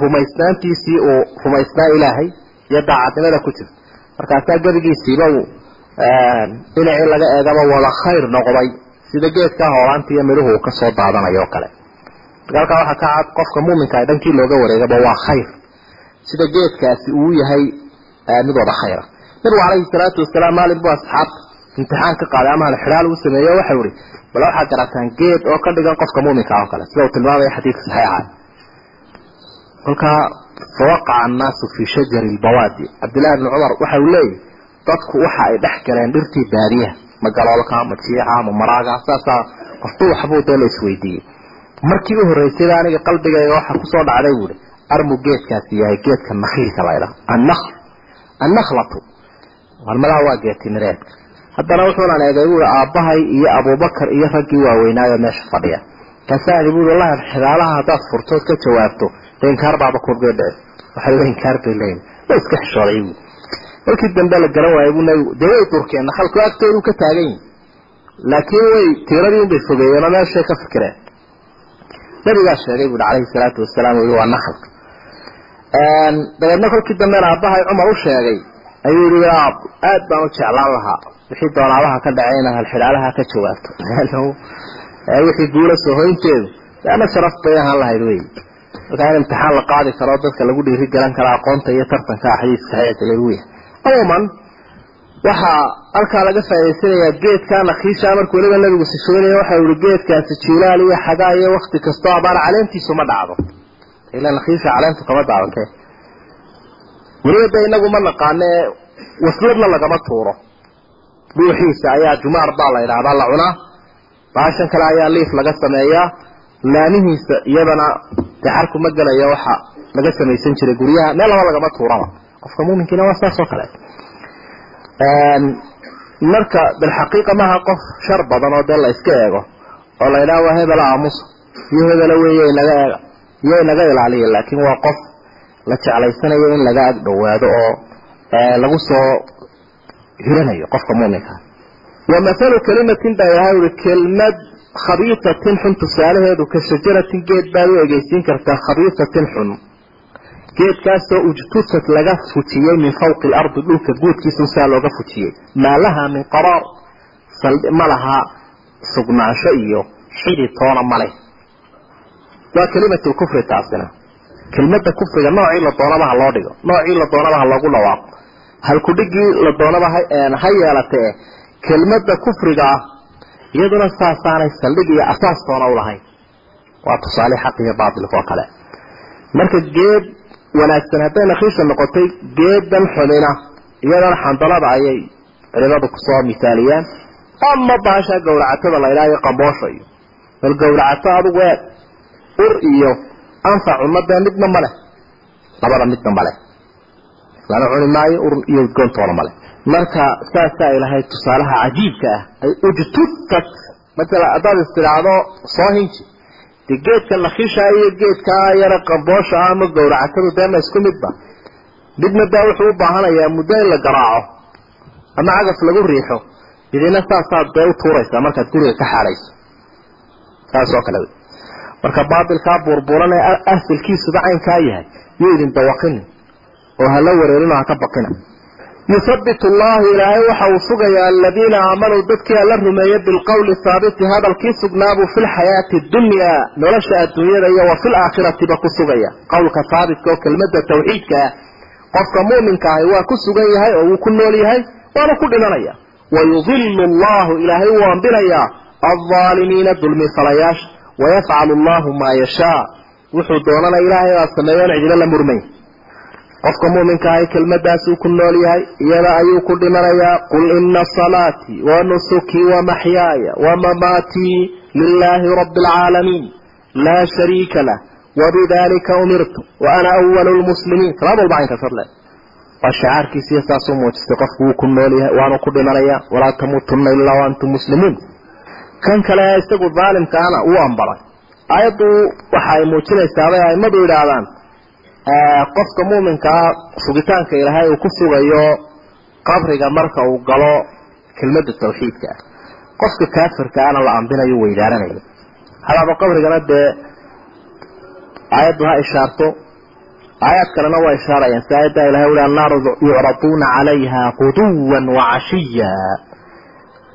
rumaysnaantiisii uu rumaysnaa ilaahay iyo daacadnimada ku jirta markaasaa gebigiisiiba dhinacii laga eegaba wada khayr noqday sida geedka hoolaanta iyo midhuhu uu ka soo daadanayo oo kale. Halkaa waxaa ka cad qofka muuminka a dhankii looga wareegaba waa khayr sida geedkaasi uu yahay mid wada khayra. Nabigu calayhi salaatu wasalaam maalin buu asxaabta imtixaan ka qaaday ama halxidhaal uu sameeyo waxau ihi bal waxaad garataan geed oo ka dhigan qofka muuminka oo kale. Sida uu tilmaamaya xadiidka saxiixa kolkaa fawaqaca annaasu fii shajari lbawaadi cabdillahi bni cumar waxa uu leeyahy dadku waxa ay dhex galeen dhirtii baadiyaha ma galoolka ma jiica ma maraaga saasaa qofba waxbuu dee la isweydiiyey. Markii u horreysayba aniga qalbigayga waxa ku soo dhacday buuhi armu geedkaasi yahay geedka nakhiilka laydhaha annakhl annakhlatu. Warmadaa waa geetimireedka haddana wuxuunan eegay buui aabbahay iyo abubakar iyo raggii waaweynaayo meesha fadhiya. Kaasaani buui wallahi xidaalaha haddaad furtood ka jawaabto inkaar baaba waxay le inkaar bay leeyihiin wa iska xishooday? Buui markii dambe la garan waayay buu nabigu dee way durkeen nakhalku agtoodu ka taagan yihiin laakiin way tiiradii unbay fogeeyeen oo meeshay ka fikireen. Nabigaa sheegay buui calayhi salaatu wasalaam ui waa nakhalka dabeedna kolkii dambena aabbahay cumar u sheegay ayuu yihi aad baan u jeclaan lahaa. Wixii doonaabaha ka dhacay inaad halxidhaalaha ka jawaabto wixii guula soo hoynteedu ama sharaf bay ahaan lahayd wey markaa in imtixaan la qaadi karo dadka lagu dhiiri galan karo aqoonta iyo tartanka xadiiska saxiixa lagu waxaa halkaa laga faa'idaysanayaa geedka nakhiisha markuu weliba nabigu sifeynaya waxa yihi geedkaasi jilaal iyo xagaa iyo wakti kastoo abaar caleentiisu ma dhacdo. Ila nakhiisha caleentu kama daadante weliba de inagu ma naqaane wasladna lagama tuuro. Dhuuxiisa ayaa jumaar baa la idhaahdaa la cunaa. Baashan kale ayaa liif laga sameeyaa laamihiisa iyadana daxarku ma gelaya waxa laga samaysan jiray guryaha. Meel laba lagama tuuraba. Qofka muuminkiina waa saas oo kale. Marka bilxaqiiqa maaha qof shar badan oo dee la iska eego oo la idhaha waa hebela aamusa iyo hebela weeye inaga eega iyo inaga ilaaliya laakiin waa qof la jeclaysanayo in laga ag dhowaado oo lagu soo hiranayo qofka muuminka. Wa mathalu kalimatin baa ilahay uri kelmad khabiisatin xun tusaalaheedu ka geed baad u egeysiin kartaa khabiisatin xun. Geedkaasoo ujtusad laga fujiyey min fawqi alardi dhulka guudkiisa saa looga fujiyey. Maa lahaa min qaraar ma laha sugnaansho iyo xidi maleh waa kelimatu kufri taasina. Kelmada kufriga noocii la doonaba loo dhigo. Noocii la doonaba ha dhawaaqo. Halkudhigii la doonaba ha yeelatee kelmada kufriga ah iyaduna saasaanay saldhig iyo asaas toona ulahayn waa tusaale xaq iyo baatilka oo kale. Marka geed wanaagsan hadday nakhiisha noqotay geedan xumina iyadana xandalada ayay culimadu ku soo misaaliyaan. Ama baasha gawracatada la idhaha iyo qamboosha iyo bal gawracato adugu eeg ur iyo anfac ummadee midna ma leh. Labada midna ma leh. Lana cuni maayo ur iyo udgoontoona male marka saasaa ilahay tusaalaha cajiibka ah ujtutat masala haddaad istidhaahdo soo hinji. De geedka nakhiisha iyo geedkaa yara qamboosha ah ama gawracatadu dee isku midba midna daa wuxuu u baahanayaa muddo in la garaaco ama cagaf lagu riixo. Idina saasaad dee u tuuraysaa markaad guriga ka xaadhayso saas oo kale. Marka baatilkaa buurbuuran ee asilkiisuba caynkaa yahay yuu idin dawaqinin oo hala wareerino haka baqina yuthabitu allahu ilaahay waxa uu sugayaa aladiina aamanuu dadkii alla rumeeyey bilqowli haabiti hadalkii sugnaabuu fi lxayaati dunyaa nolosha adduunyada iyo wa fi laakhiratiba ku sugaya. Qowlka haabitka oo kelmada tawxiidka ah qofka mu'minka ahi waa ku sugan yahay oo wuu ku nool yahay waana ku dhimanaya. Wayudilu allahu ilaahay wuu ambinayaa aldaalimiina dulmifalayaasha wayafcalu allahu qofka mu'minka ahi kelmadaasuu ku nool yahay iyada ayuu ku dhimanayaa qul ina salaatii wa nusukii wa maxyaaya wa mamaatii lilaahi rabbi alcaalamiin laa shariika lah. Wabidalika umirtu. Wa ana awalu lmuslimiin salaad walba caynkaas hadle waa shacaarkiisiiyo saasuu muujistay qofku wuu ku nool yahay waanu ku dhimanayaa walaa tamuutunna ilaa waantum muslimuun kan kale isagu daalimkaana wuu ambalay. Aayaddu waxa ay muujinaysaabay aimadu yidhaahdaan qofka muminkaa sugitaanka ilaahay uu ku sugayo qabriga marka uu galo kelmada tawxiidka. Ah qofka kaafirkaana la ambinayo weydaaranaya hadaaba qabrigana dee aayaddu ha ishaarto aayaad kalena waa ishaarayaan si aayadda ilahay uli annaaru yucraduuna calayha quduwan wacashiya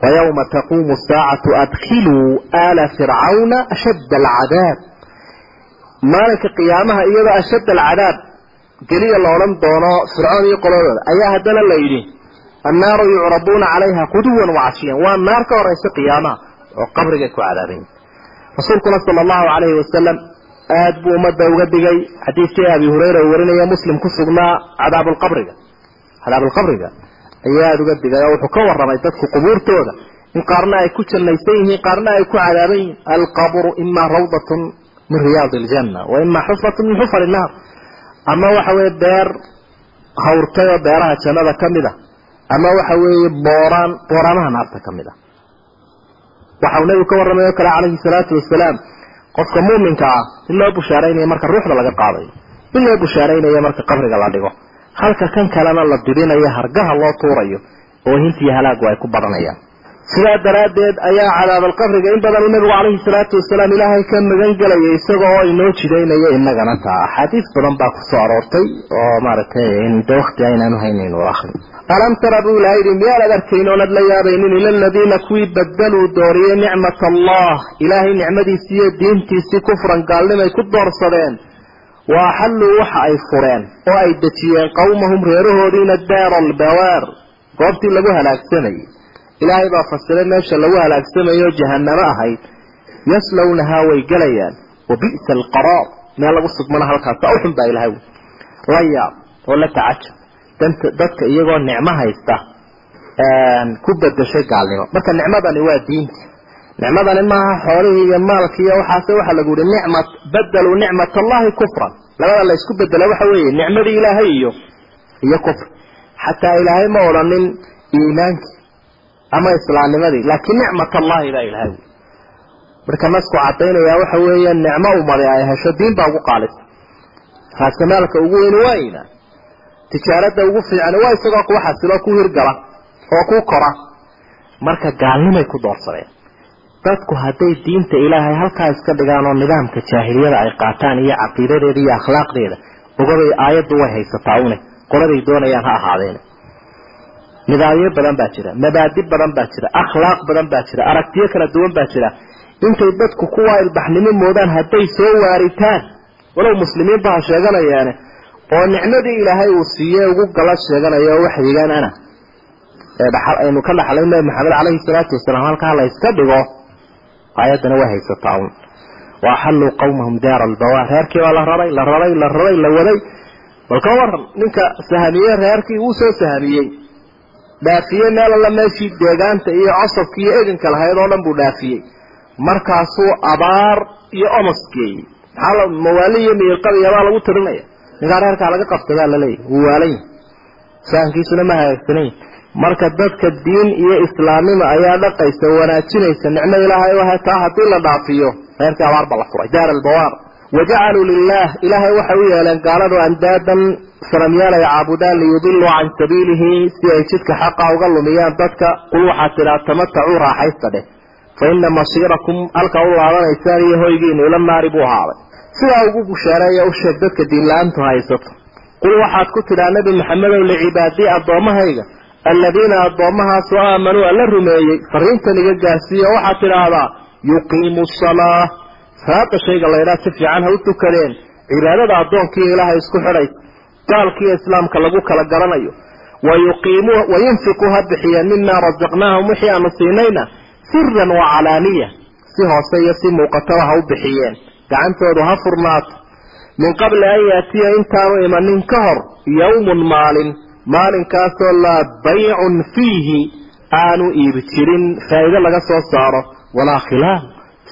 wayawma taquumu saacatu adkhiluu aala fircawna ashadda alcadaab maalinka qiyaamaha iyadoo ashadda alcadaab geliya la odhan doono fircoon iyo qoladooda ayaa haddana la yidhi annaaru yucraduuna calayha quduwan wacashiyan waa naar ka horaysa qiyaamaha oo qabrigay ku cadaabayin rasuulkuna sala allahu calayhi wasalam aada buu ummadda uga digay. Xadiidkii abi hurayra uu warinaya muslim ku sugnaa cadaabulqabriga cadaabulqabriga ayaa aada uga digay oo wuxuu ka warramay dadku qubuurtooda. In qaarna ay ku jannaysan yihiin qaarna ay ku cadaaban yihiin. Alqabru ima rawdatun min riyaadi iljanna wa ima xufratun min xufar innaar ama waxa weeye beer hawrtay beeraha jannada ka mid a ama waxa weeye booraan booraanaha naarta ka mid a waxa uu nebigu ka warramay oo kale calayhi salaatu wasalaam qofka muuminka ah in loo bushaaraynayo marka ruuxda laga qaadayo in loo bushaaraynayo marka qabriga la dhigo. Halka kan kalena la didinayo hargaha loo tuurayo oo hintiyo halaagu ay ku badanayaan sidaa daraaddeed ayaa cadaabalqabriga in badan uu nabigu calayhi salaatu wasalaam ilaahay ka magan gelaya isaga oo inoo jidaynayo innagana taa. Axaadiis badan baa ku soo aroortay oo maaragtay de wakti aynaanu haynayn akhri. Alam tara buu ilaha yidhi miyaanad arkayn oonad la yaabaynin? Ila aladiina kuwii badaluu dooriyey nicmat allah. Ilaahay nicmadiisii iyo diintiisii kufran gaalnimay ku doorsadeen. Wa axalluu waxa ay fureen oo ay dejiyeen qowmahum reerahoodiina daara albawaar goobtii lagu halaagsamayey ilaahay baa fasiray meesha lagu halaagsamayo jahanamo ahayd. Yaslawnahaa way gelayaan wa bi'sa alqaraar meel lagu sugmana halkaasa uxun baa ilahay la yaab oo la tacajab danta dadka iyagoo nicmo haysta ku bedeshay gaalnimo. Marka nicmadani waa diinta. Nicmadani maaha xoolihii iyo maalkii iyo waxaase waxaa lagu yihi nicmat badaluu nicmat allahi kufran. Labada la isku bedela waxa weeye nicmadii ilaahay iyo iyo kufr. Xataa ilaahay ma odhanin iimaankii ama islaamnimadii. Laakiin nicmat allahi baa ilahay wy marka nasku cadaynayaa waxa weeye nicmo umadi ay hesho diin baa ugu qaalisa raasamaalka ugu weyni waa iimaan tijaarada ugu fiican waa isagoo kuwa xasilo ku hirgala oo ku kora. Marka gaalnimay ku doorsadeen. Dadku hadday diinta ilaahay halkaa iska dhigaan oo nidaamka jaahiliyada ay qaataan iyo caqiidadeeda iyo akhlaaqdeeda ogabay aayaddu way haysataa une. Qoladay doonayaan ha ahaadeen nidaamyo badan baa jira mabaadi badan baa jira akhlaaq badan baa jira aragtiyo kala duwan baa jira. Intay dadku kuwaa ilbaxnimo moodaan hadday soo waaritaan walow muslimiinba ha sheeganayaane oo nicmadii ilaahay uu siiye ugu gala sheeganayo waxyigan ana. Aynu ka dhaxlay nabi maxamed calayhi salaatu wasalaam halkaa la dhigo aayaddana way haysataa un waaxalluu qawmahum daara albawaar reerkii baa la raray la raray la raray la waday. Bal ka waran ninka sahamiye reerkii uu soo sahamiyey dhaafiyey meel alla meeshii deegaanta iyo cosabka iyo eganka lahayd oo dhan buu dhaafiyey. Markaasuu abaar iyo omos geeyey. Maxaa mawaali iyo miiqadiyabaa lagu tirinaya. Ninkaa reerkaa laga qabtadaa laleeyahy wuu waalan yahy fahankiisuna ma hagaagsanan marka dadka diin iyo islaamnimo ayaa dhaqaysa wanaajinaysa nicmo ilaahay o taa haddii la dhaafiyo reerkii abaar ba la furay. Daar albawaar wajacaluu lilah ilaahay waxay u yeeleen gaaladu andaadan sanamyaal ay caabudaan liyudiluu can sabiilihi si ay jidka xaqa uga lumiyaan dadka qul waxaad tidhaa tamatacuu raaxaysta dheh fa ina masiirakum halka u laabanaysaan iyo hoygiinu ila naari buu ahaaday sidaa ugu bushaareeya u sheeg dadka diinla-aantu haysato qul waxaad ku tidhaa nebi maxamedow licibaadii addoommahayga alladiina addoommahaasoo aamanuu alla rumeeyey fariintan iga gaarsiiya waxaad tidhaahdaa yuqiimu salaa salaada shayga laydhaa si fiican ha u tukadeen cibaadada addoonkiiyo ilaahay isku xidhay gaalkiiyo islaamka lagu kala garanayo. Wayuqiimu wayunfiquu ha bixiyeen mimaa rasaqnaahum wixii aanu siinayna siran wa calaaniya. Si hoose iyo si muuqataba ha u bixiyeen. Gacantoodu ha furnaato. Min qabli an yaatiya intaanu imanin ka hor yowmun maalin. Maalinkaasoo laa baycun fiihi aanu iibi jirin. Faa'iido laga soo saaro. Walaa khilaal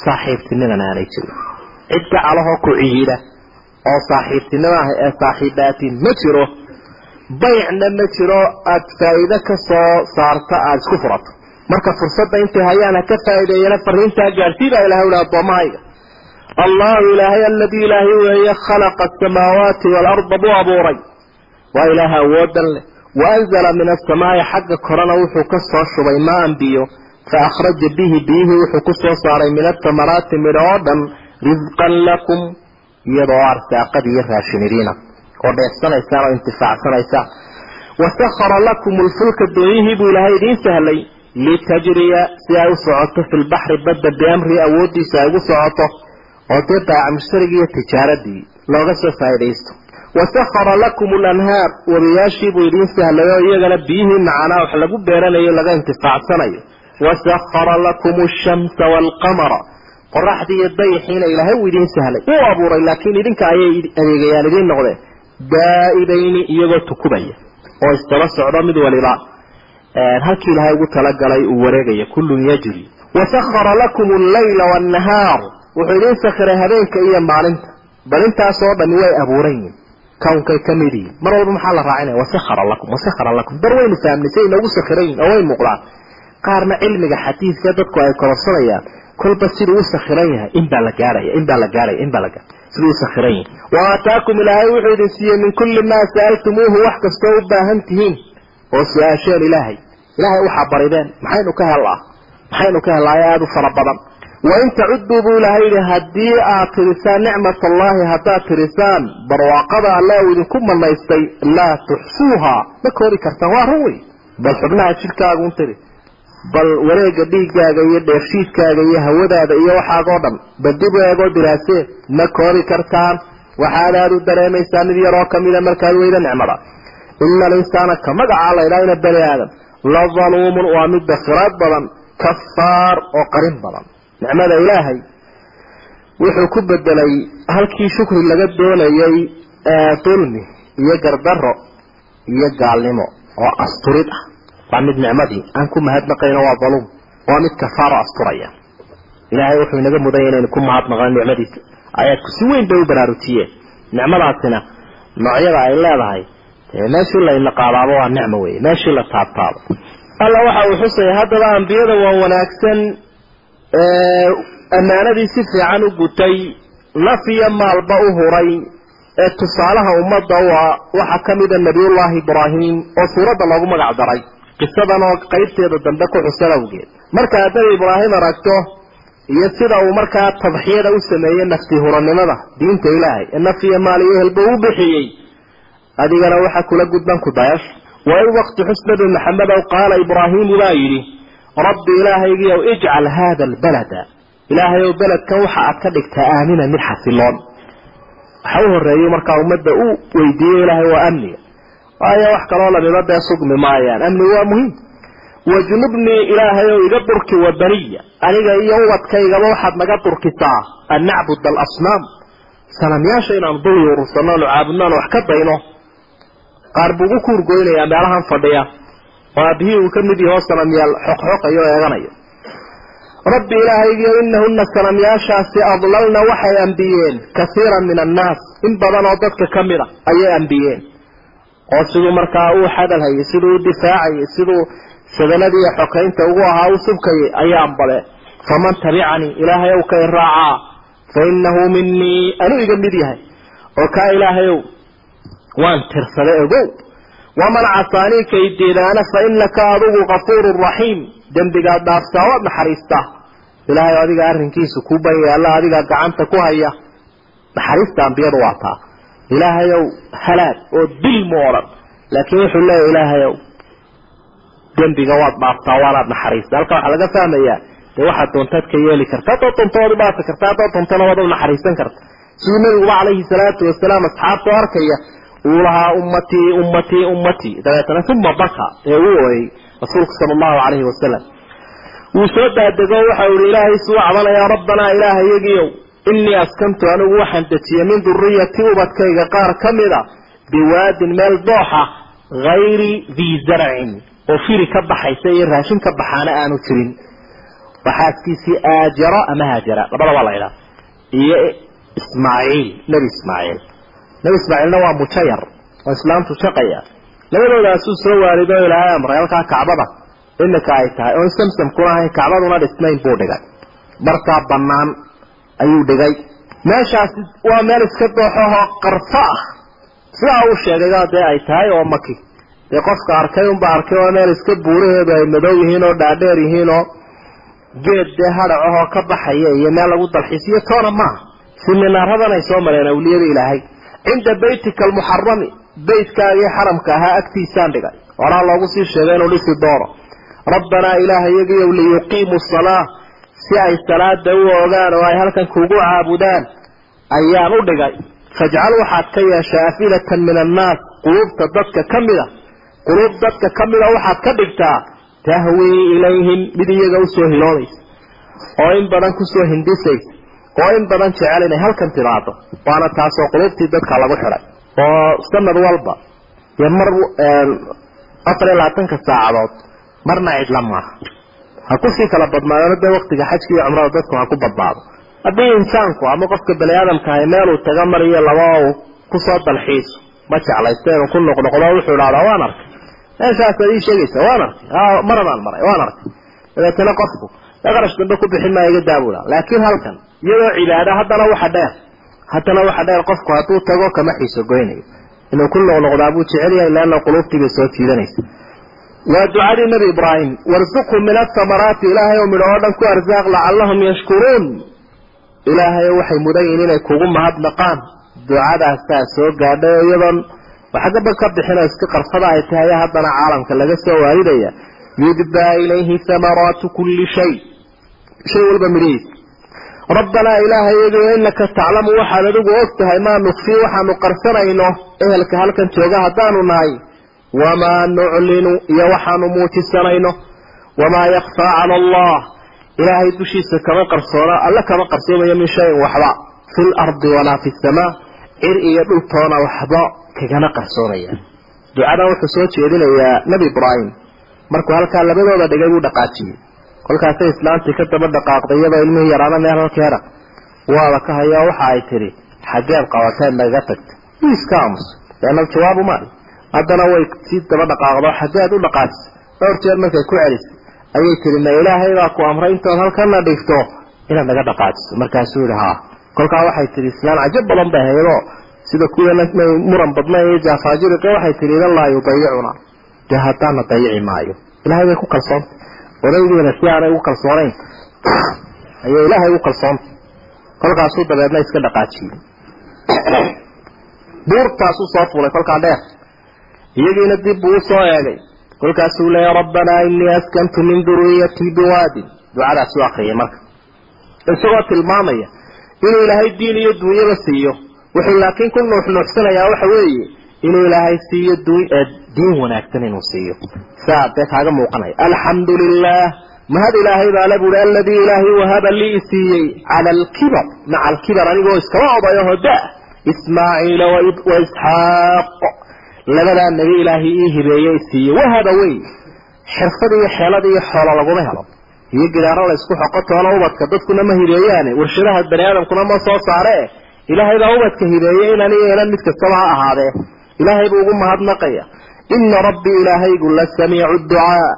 saaxiibtiniman aanay jirin cid gacalahoo ku ciida oo saaxiibtinimo ee saaxiibaatin ma jiro baycna ma jiro aad faa'iido ka soo saarta aada isku furato. Marka fursadda intay hayaan ha ka faa'iideeyana fariintaa gaadhsii baa ilahay uhi addoommahayga allahu ilaahay aladii ilaahay weeye khalaqa asamaawaati waalarda buu abuuray. Waa ilaaha awoodan leh. Waanzala min asamaai xagga korena wuxuu ka shubay maan biyo fa akhraja bihi biyihii wuxuu ku soo saaray min athamaraati midho oo dhan risqan lakum iyadoo arsaaqad iyo raashinidiina oo dheefsanaysaan oo intifaacsanaysaan wasahara lakum lfulka doonyihii buu ilaahay idiin sahlay litajriya si ay u socoto fi lbaxri badda biamrii awooddiisa ay ugu socoto oo dee baaca mushtarigii iyo tijaaradii looga soo faa'iidaysto wasahara lakum lanhaar wabiyaashii buu idiin sahlay oo iyagana biyihii macanaa wax lagu beeranayo laga intifaacsanayo wasahara lakum ashamsa waalqamara qoraxdii iyo dayixiina ilaahay uu idiin sahlay. Uu abuuray laakiin idinka ayay adeegayaan idiin noqdeen daa'ibayni iyagoo tukubaya oo isdaba socdo mid waliba. Halkii ilaahay ugu talagalay uu wareegaya kullun yajri. wasahara lakum allayla waannahaar wuxuu idiin sakhiray habeenka iyo maalinta. Bal intaasoo dhami way abuuran yihiin kawnkay ka mid yihiin mar walba maxaa la raacinaya? wasahara lakum wasahara lakum dar waynu fahamnay say inoogu sakhiran yihiin oo way muuqdaan qaarna cilmiga xadiidka dadku ay kororsanayaan kolba siduu u yahay in baa la gaaraya in baa la gaaraya in baa la gaaraya siduu u sakhiran yahay. Wa aataakum ilaahay wuxuu idin siiyey min kulli maa sa'altumuuhu wax kastoo u baahan tihiin oo su'aasheen ilaahay. Ilaahay waxaa barideen maxaynu ka hellaa maxaynu ka hellaayo aada u fara badan. Wain tacuduu buu ilaahay yidhi haddii aad tirisaan nicmat allahi haddaad tirisaan barwaaqada alle uu idinku manaystay laa tuxsuuha ma koori kartaan waa run wey bal xubnaha jidhkaaga un bal wareega dhiiggaaga iyo dheefshiidkaaga iyo hawadaada iyo waxaagoo dhan bal dib u eegoo diraasee ma koori kartaan. Waxaad aada u dareemaysaa mid yaroo kamida markaad weyda nicmada ina alinsaana ka magacaa laydhaha ina bani aadam la daluumun waa mid dakiraad badan kafaar oo qarin badan. Nicmada ilaahay wuxuu ku bedelay halkii shukri laga doonayay dulmi iyo gardaro iyo gaalnimo oo asturid ah waa mid nicmadii aan ku mahadnaqayno waa daluum waa mid kafaaro asturaya. Ilaahay wuxuu inaga mudanya inaynu ku mahadnaqano nicmadiisa aayaadku si weyn bay u baraarujiyeen. Nicmadaasina noocyada ay leedahay meeshii la inaqaadaaba waa nicmo wey meeshii la taabtaabo. Alla waxa uu xusaya haddaba ambiyada waa wanaagsan ammaanadii si fiican u gutay naf iyo maalba u huray ee tusaalaha ummadda ah waxaa ka mida nebiyullaahi ibraahim oo suuradda loogu magac daray qisadan oo qaybteeda dambe ku xusan awgeed. Marka hadday ibraahim aragto iyo sida uu markaa tadxiyada u sameeyey nafti huranimada diinta ilaahay ee naf iyo maal iyo helba u bixiyey adigana waxa kula gudban ku dayash wain waqti xus nabi maxamedow qaala ibraahimu baa yidhi rabbi ilaahaygiiow ijcal haada albalada. Ilaahay ow beledkan waxa aad ka dhigtaa aamina mid xasiloon waxa u horeeyey markaa ummadda u weydiiyey ilaahay waa amniga waayo wax kaloo lamiba dee sugmi maayaan. Amnigu waa muhiim. Wajnubnii ilaahay iga durki wadaniya. Aniga iyo ubadkaygaba waxaad naga durkisaa an nacbud alasnaam sanamyaasha inaanu dul yuurursano anu caabudno anu wax ka dayno. Qaar buu ugu kuurgoynayaa meelahan fadhiya oo aabihii uu ka mid yahoo sanamyaal xoqxoqayo o eeganayo. Rabbi ilaahaygiio inahuna sanamyaashaasi adlalna waxay ambiyeen kasiiran min annaas in badan oo dadka ka mid a ayay ambiyeen oo siduu markaa uu xadalhayay siduu u difaacayay siduu sadanadii iyo xokaynta ugu ahaa u subkayay ayaan bade faman tabicanii ilaahay ow ka iraacaa fa inahu minii anuu iga mid yahay. Oo kaa ilaahayow waan tirsaday ogow. Waman casaanii kaydiidaana fa inaka adigu kafuurun raxiim. Dembigaad dhaafsaa waad naxariistaa. Ilaahay adiga arrinkiisu ku banyaalla adigaa gacanta ku haya. Naxariista ambiyadu waa taa ilaahayow halaag oo dil mu odhan laakiin wuxuu leeyahy ilaahayow dembiga waad dhaaftaa waanaad naxariista halka waxaa laga fahmayaa dee waxaad doontaad ka yeeli karta haddaad doonto waad u dhaafi karta haddaad doontona waad u karta siduu nabiguba calayhi salaatu wasalaam asxaabta arkaya uu lahaa ummatii ummatii ummatii dabeetana uma baka. Ee uu ooyey rasuulku sala allahu calayhi wasalam. Wuu soo daadego waxa uu ilaahay suu cabanayaa rabbanaa yagiiow innii askantu anigu waxaan dejiyey min duriyati ubadkayga qaar ka mida biwaadin meel dooxa hayri dii zarcin oo firi ka baxaysa iyo raashin ka baxaana aanu jirin. Waxaaskiisii aajara ama haajara labada waa la idhaa iyo ismaaciil nebi ismaaciil. Nebi ismaaciilna waa mujayar oo islaamtu shaqaya. Labadoodaasuu soo waalido ilaahay amray halkaa kacbada. Imika ay tahay oon samsam kuna ahayn kacbaduna dhisnayn buu dhigay markaa bannaan ayuu dhigay. Meeshaasi waa meel iska dooxahoo qarfo ah. Sidaa uu sheegay dee ay tahay oo maki dee qofka arkay unba arkay waa meel iska buuraheedu ay madow yihiin oo dhaadheer yihiin oo geed dee hadhacahoo ka baxaya iyo meel lagu dalxiisiyo toona maaha siminaaradan ay soo mareen awliyada ilaahay. Cinda baytika almuxarami beytkaagii xaramka ahaa agtiisaan dhigay. Horaa loogu sii sheegay inuu dhisi doono rabbanaa ilaaha yagiyow liyuqiimu salaa si ay salaada u ogaan oo ay halkan kugu caabudaan ayaan u dhigay. Fajcal waxaad ka yeeshaa afidatan min annaas quluubta dadka ka mida. Quluub dadka ka mida waxaad ka dhigtaa tahwii ilayhim mid iyaga u soo hiloodaysa oo in badan ku soo hindisaysa oo in badan jecel inay halkan timaado waana taasoo quluubtii dadka lagu xidhay. Oo sanad walba dee mar afar iyo labaatanka saacadood marna cidla maaha ha ku sii kala badnaadona dee waktiga xajka iyo cumrada dadku ha ku badnaado haddii insaanku ama qofka bani aadamkahay meeluu taga mar iyo laba uu ku soo dalxiiso ma jeclaysta inuu ku noqnoqdo? Wuxuu idhahdaa waan arkay. Meeshaasaad ii sheegaysa waan arkay. Maradaan maray. Waan arkay. Dabeetana qofku dee qarash dambe ku bixin maayo iga daabula laakiin halkan iyadoo cibaada haddana waxa dheer. Haddana waxa dheer qofku hadduu tago kama xiiso goynayo. Inuu ku noqnoqdaa buu jecel yahay leanna quluubtii soo jiidanaysa waa ducadii nebi ibraahim warsuqhum min athamaraati ilaahay oo midho oo dhan ku arsaaq lacallahum yashkuruun. Ilaahay waxay mudan yihiin inay kugu mahadnaqaan ducadaasaa soo gaadhay oo iyadoon waxgaba ka bixinoo iska qarfada ay tahay haddana caalamka laga soo waaridaya yudbaa ilayhi thamaraatu kulli shay. Shay walba midhihiisa rabbanaa ilaahay yagiyo inaka taclamu waxaad adigu og tahay maa nukfii waxaanu qarsanayno ehelka halkan jooga haddaanu nahay wamaa nuclinu iyo waxaanu muujisanayno wamaa yakfaa cala allah ilaahay dushiisa kama qarsoona alle kama qarsoomayo min shayin waxba fi lardi walaa fi samaa cir iyo dhultoona waxba kagama qarsoomaya ducadan wuxuu soo jeedinayaa nebi ibraahim markuu halkaa labadooda dhigay buu dhaqaajiyey. Kolkaasay islaantii ka daba dhaqaaqday iyadoo ilmihii yaraana meel halkeeda waaba ka hayaa waxa ay tidhi xaggeed qabateen nagaga tagta. Wuu iska aamusay leanna jawaabu maali haddana way sii daba dhaqaaqdo xaggeed u dhaqaajisay dhowr markay ku celisay ayay tihi ma ilaahay baa ku amray intood halkana dhigto inaad naga dhaqaajiso markaasuu yihi haa. Kolkaa waxay tihi islaan cajab badan bay haydo. Sida kuwana muran badnayn iyo waxay tihi idan laa yudayicuna dee haddaana dayici maayo. Ilahay bay ku kalsoontay odaygiina si aanay ugu kalsoonayn. Ayay ilaahay ugu kalsoontay kolkaasuu dabeedna iska dhaqaajiyey buurtaasuu soo fuulay kolkaa dheer iyagiina dib buu u soo eegay. Kolkaasuu leeya rabbanaa inii askantu min duriyatii biwaadin. Ducadaasuu akriyay marka. Isagoo tilmaamaya inuu ilaahay diin iyo duunyaba siiyo. Wuxuu laakiin ku nuuxnuuxsanayaa waxa weeye inuu ilaahay siiyo diin wanaagsan inuu siiyo. Saa dee kaaga muuqanaya. Alxamdu lilah mahad ilaahay baa la buuri aladii ilaahay wahaba lii siiyey cala alkibar maca alkibar anigoo iskaba odayaho da ismaaciila wa isxaaq labadaa nebi ilaahay ii hibeeyey siiye wahaba wey xirfad iyo xeelad iyo xoolo laguma helo. Iyo gidaaro la isku xoqo toona ubadka dadkuna ma hibeeyaane. Warshadaha bani aadamkuna ma soo saare. Ilaahay baa ubadka hibeeyey inan iyo inan mid kastaba ha ahaadee ilaahay buu ugu mahadnaqaya. Ina rabbii ilaahaygu la samiicu ducaa.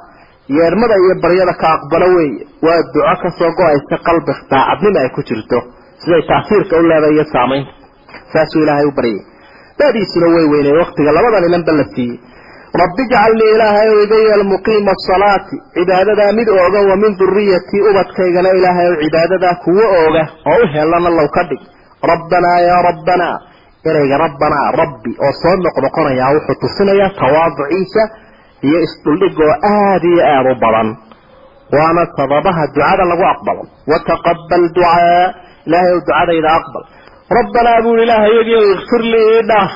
Yeermada iyo baryada ka aqbalo weeye. Waa duco ka soo go'aysa qalbi daacadnima ay ku jirto. Siday taasiirka u leedahay iyo saamaynta. Saasuu ilaahay u baryay dadiisuna way weynay waktiga labadan inanba la siiyey rabbi ijcalnii ilaahay ow yeel muqiima asalaati cibaadadaa mid ooga wa min duriyatii ubadkaygana ilaahay cibaadadaa kuwo ooga oo u helana low ka dhig. Rabbanaa yaa rabbanaa ereyga rabbanaa rabbi oo soo noqnoqonayaa wuxuu tusinayaa tawaaduciisa iyo isdhuldhig oo aada iyo aada u badan. Waana sababaha ducada lagu aqbalo. Wataqabal ducaa ilaahay ducadayda aqbal rabbanaa buu ilaahayagii ikfir lii ii dhaaf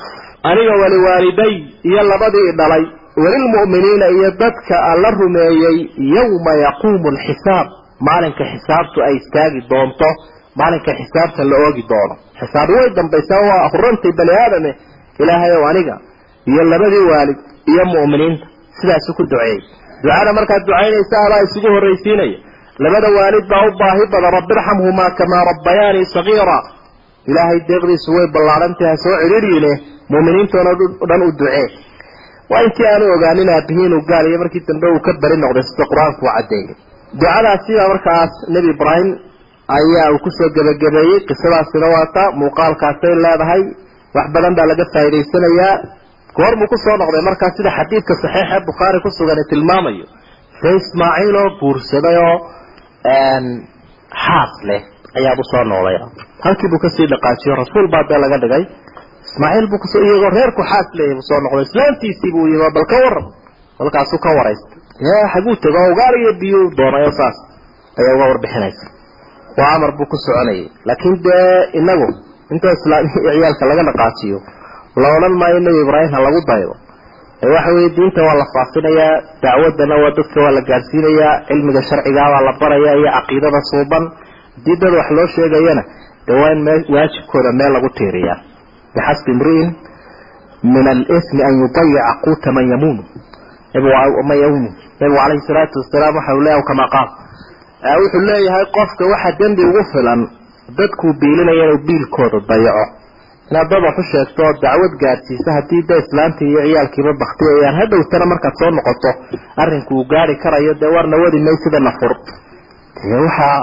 aniga waliwaaliday iyo labadii dhalay walilmu'miniina iyo dadka alla rumeeyey yowma yaquumu alxisaab maalinka xisaabtu ay istaagi doonto maalinka xisaabta la oogi doono xisaabi way dambaysaa waa hurantay bani aadame ilaahay ow aniga iyo labadii waalid iyo mu'miniinta sidaasu ku duceeyey ducada markaad ducaynaysa abaa isugu horraysiinaya labada waalid baa u baahi badan rabbi irxamhumaa kamaa rabbayaanii sagiira ilaahay deeqdiisu way ballaadhantaha soo cidhiidhiine mu'miniintoona dhan u ducee waa intii aanu ogaanin aabihi inuu gaal iyo markii dambe uu ka bari noqday sida qur'aanku u caddeeyey ducadaasiba markaas nebi ibraahim ayaa uu ku soo gebagabeeyey qisadaasina waata muuqaalkaasay leedahay wax badan baa laga faa'idaysanayaa. Goormuu ku soo noqday markaa sida xadiidka saxiixa bukhaari ku sugan ee tilmaamayo. See ismaaciil oo guursaday oo xaas leh ayaabuu soo noqday halkii buu ka sii dhaqaajiyo rasuul baa dee laga dhigay. Ismaaciil buu ku soo iyagoo reerku xaas leeyahy buu soo noqday. Islaantiisii buu yimi bal ka waran halkaasuu ka waraystay ee xaguu tego ugaar iyo biyo doonayo saas ayaa uga warbixinaysa. Waa amar buu ku soconayay. Laakiin dee inagu inta islaamiya iyo ciyaalka laga dhaqaajiyo la odhan maayo nebi ibraahim ha lagu daydo waxa weeye diinta waa la faafinayaa dacwadana waa dadka waa la gaadhsiinayaa cilmiga sharcigaabaa la baraya iyo caqiidada suuban haddii dad wax loo sheegayana dee waa in waajibkooda meel lagu tiiriyaa. Bixasbi imri'in min alismi an yudayica quuta man yamuunu man yamuunu nabigu calayhi salaatu wasalaam waxa uu leeyahay kamaa qaal wuxuu leeyahay qofka waxa dembi ugu filan dadkuu biilinaya inuu biilkooda dayaco. Inaad dad wax sheegto oo dacwad gaadhsiisa haddii da islaantii iyo ciyaalkiiba baktiyayaan hadhowtana markaad soo noqoto arrinku uu gaari karayo dee warna wadi maysida nafur. dee waxaa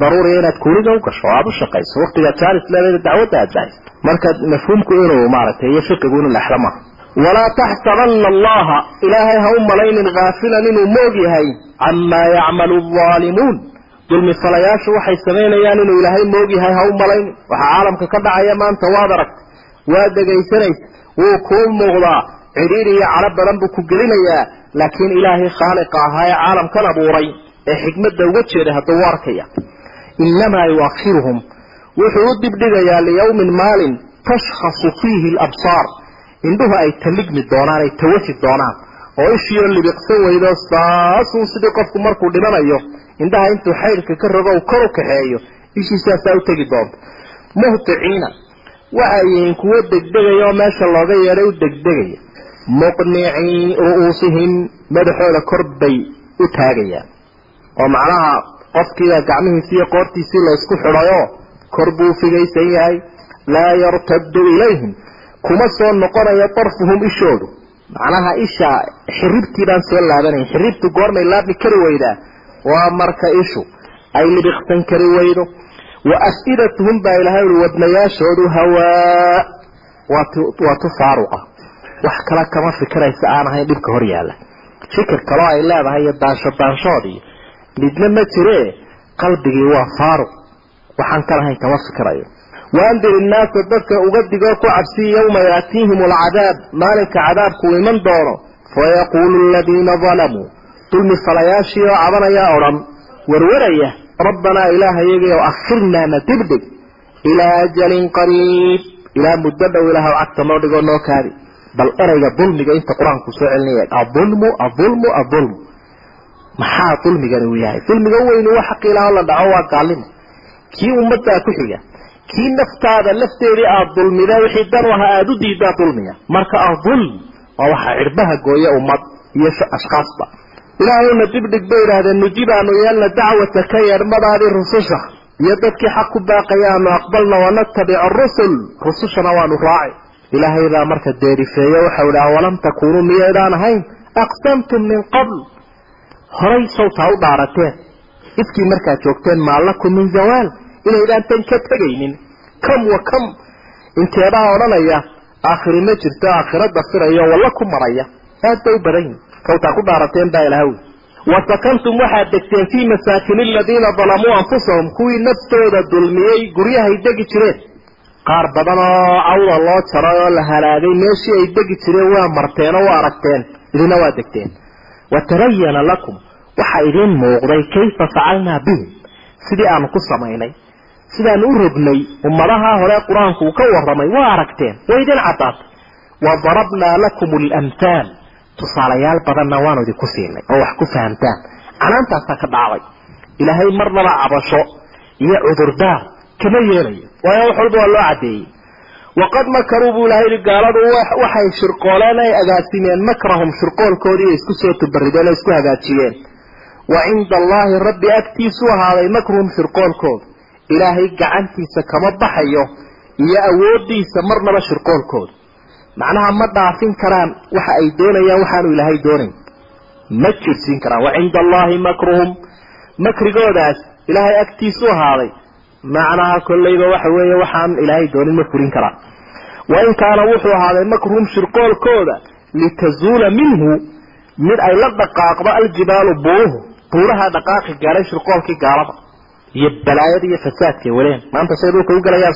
daruuriya inaad kuuliga u gasho aada u shaqayso waktigaad jaalis leedayda dacwadda aad daahiso marka mafhuumku inuu maaragtay iyo fiqigu inuu lexlo maaha walaa taxsabana allaha ilaahay ha u malaynin haafilan inuu moog yahay camaa yacmalu alzaalimuun dulmi falayaashu waxay samaynayaan inuu ilaahay moog yahay ha u malaynin. Waxaa caalamka ka dhacaya maanta waad aragtay waad dhegaysanaysa wuu kuu muuqdaa cidhiiri iyo calo badan buu ku gelinayaa laakiin ilaahay khaaliqa ahaa ee caalamkan abuuray ee xikmadda uga jeeday hadduu u arkaya. Innamaa yuakhiruhum. Wuxuu u dibdhigayaa liyawmin maalin tashkhasu fiihi alabsaar. Indhuhu ay taligmi doonaan ay tawaji doonaan. Oo ishiioo libiqsan weydo saasuu sidii qofku markuu dhimanayo indhaha intuu xaydhka ka rogo u kor u kaxeeyo ishii saasaa u tegi doonta muhticiina waxay yihiin kuwo degdegaya oo meesha looga yeedhay u degdegaya. Muqnicii ru'uusihim madaxooda kor bay u taagayaan oo macnaha qofkiiba gacmihiisi iyo qoortiisii la isku xidhayo kor buu figaysan yahay. Laa yartaddu ilayhim. Kuma soo noqonayo darfuhum ishoodu. Macnaha isha xiribtii baan soo laabanayn xiribtu goormay laabmi kari weydaa waa marka ishu. Ay libiqsan kari weydo. Wa af-idatuhum baa ilahay ui wadnayaashoodu hawaa. Waa tu faaruqa wax kale kama fikiraysa aan ahayn dhibka hor yaalla. Fikir kaloo ay leedahay iyo daansho daanshood iyo midna ma jiree qalbigii waa faaruq. Waxaan ka lahayn kama fikirayo waandir innaasa dadka uga digoo ku cabsiya yawma yaatiihim alcadaab maalinka cadaabku iman doono fayaquulu aladiina dalamuu dulmi falayaashii oo cabanayaa odhan warwaraya rabbanaa ilaahayagii oo akhirnaa na dibdhig ilaa ajalin qariib. Ilaa muddo dhow ilaahw cagta noo dhigoo noo kaadi. Bal erayga dulmiga inta qur'aanku soo celinaya aulmu aulmu aulmu maxaa dulmigani uu yahay? Dulmiga weynu wa xaq ilaah la dhaco waa gaalnimo. Kii ummaddaa ku xiga kii naftaada lafteedii aada dulmida wixii dan ahaa aada u diidaa dulmiga. Marka adulm waa waxa cirbaha gooya ummad iyo ashkaasba ilaahayna dibdhig bay idhaahdeen nujibaanu yeelna dacwata ka yeedhmadaadii rususha. Iyo dadkii xaq ku baaqaya aanu aqbalna wanatabic arusul rusushana waanu raaci ilaahay baa marka deerifeeye waxau idhaha walam takunuu miyaydaan ahayn? Aqsamtum min qabl horay sawtaa u dhaarateen. Ifkii markaad joogteen maa lakum min zawaal inaydaan ka tegaynin. Kam wa kam inteedaa odhanaya aakhiri ma jirto aakhiro dafirayo walla ku maraya. Aad bay u badan yihiin sawtaa ku dhaarateen baa ilahawi wasakantum waxaad degteen fii masaakin aladiina dalamuu anfusahum kuwii naftooda dulmiyey guryahay degi jireen. Qaar badan oo cawda loo jaray oo la halaagay meeshii ay degi jireen waa marteen oo aragteen. Idina waa degteen watabayana lakum waxaa idiin muuqday kayfa facalnaa bihim sidii aanu ku samaynay sidaanu u rognay ummadaha hore qur'aanku uu ka warramay waa aragteen way idin caddaatay wadarabnaa lakum alamhaal tusaalayaal badanna waanu idinku siinay oo wax ku fahamtaan canaantaasaa ka dhacday ilaahay marnaba cabasho iyo cudurdaar kama yeelayo waayo wax walba waa loo caddeeyey waqad makaruu buu ilahay yihi gaaladu waxay shirqooleen ay agaasimeen makrahum shirqoolkoodii ay isku soo tubarideen oo isku hagaajiyeen wa cinda allaahi rabbi agtiisu ahaaday makruhum shirqoolkooda ilaahay gacantiisa kama baxayo iyo awoodiisa marnaba shirqoolkooda macnaha ma dhaafin karaan waxa ay doonayaan waxaanu ilaahay doonayn ma jirsiin karaan wa cinda allaahi makruhum makrigoodaas ilaahay agtiisu ahaaday macnaha kollayba waxa weeye waxaan ilaahay doonin ma furin karaan wain kaana wuxuu ahaaday makruhum shirqoolkooda litazuula minhu mid ay la dhaqaaqdo aljibaalu buuruhu buuraha dhaqaaqi gaadhay shirqoolkii gaalada iyo balaayada iyo fasaadkay waleen. Maanta say dhulka u galayaan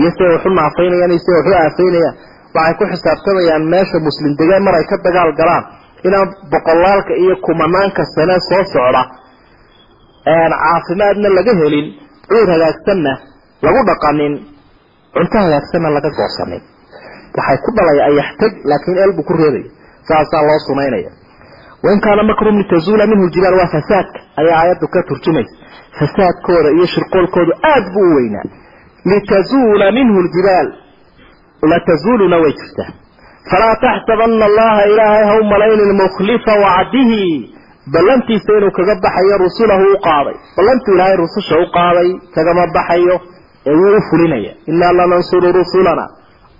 iyo siday waxu naafaynayaan iyo siday waxu aafaynayaan waxay ku xisaabtamayaan meesha muslim degaan mar ay ka dagaal galaan inaan boqolaalka iyo kumanaanka sane soo socda caafimaadna laga helin cuur hagaagsanna lagu dhaqanin. Cunto hagaagsanna laga goosanin. Waxay ku dhalaya ayaxtag laakiin eel ku reebaya saasaa loo sumaynaya wain kaana makrum litazuula minhu ljibaal waa fasaadka ayaa aayaddu ka turjumaysa. Fasaadkooda iyo shirqoolkoodu aada buu u weynaa. Litazuula minhu ljibaal latazuuluna way jirtaa. Falaa taxsabana allaha ilaahay ha u malaynin mukhlifa wacdihi ballantiisa inuu kaga baxayo rusulahu u qaaday. Ballantuu ilaahay rususha u qaaday kagama baxayo ee wuu u fulinaya. Innaa lanansuru rusulana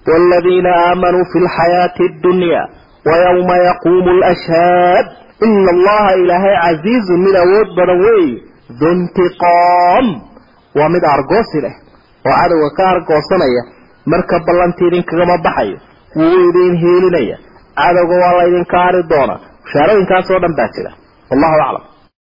waaladiina aamanuu fi lxayaati addunya wayawma yaquumu lashhaad ina allaha ilaahay casiizun mid awood badan weeye duntiqaam waa mid argoosi leh oo cadowga ka argoosanaya. Marka ballantii idinkagama baxayo wuu idin hiilinaya cadowga waa laydinka ari doonaa. Bushaarooyinkaas oo dhan baa jira wallahu aclam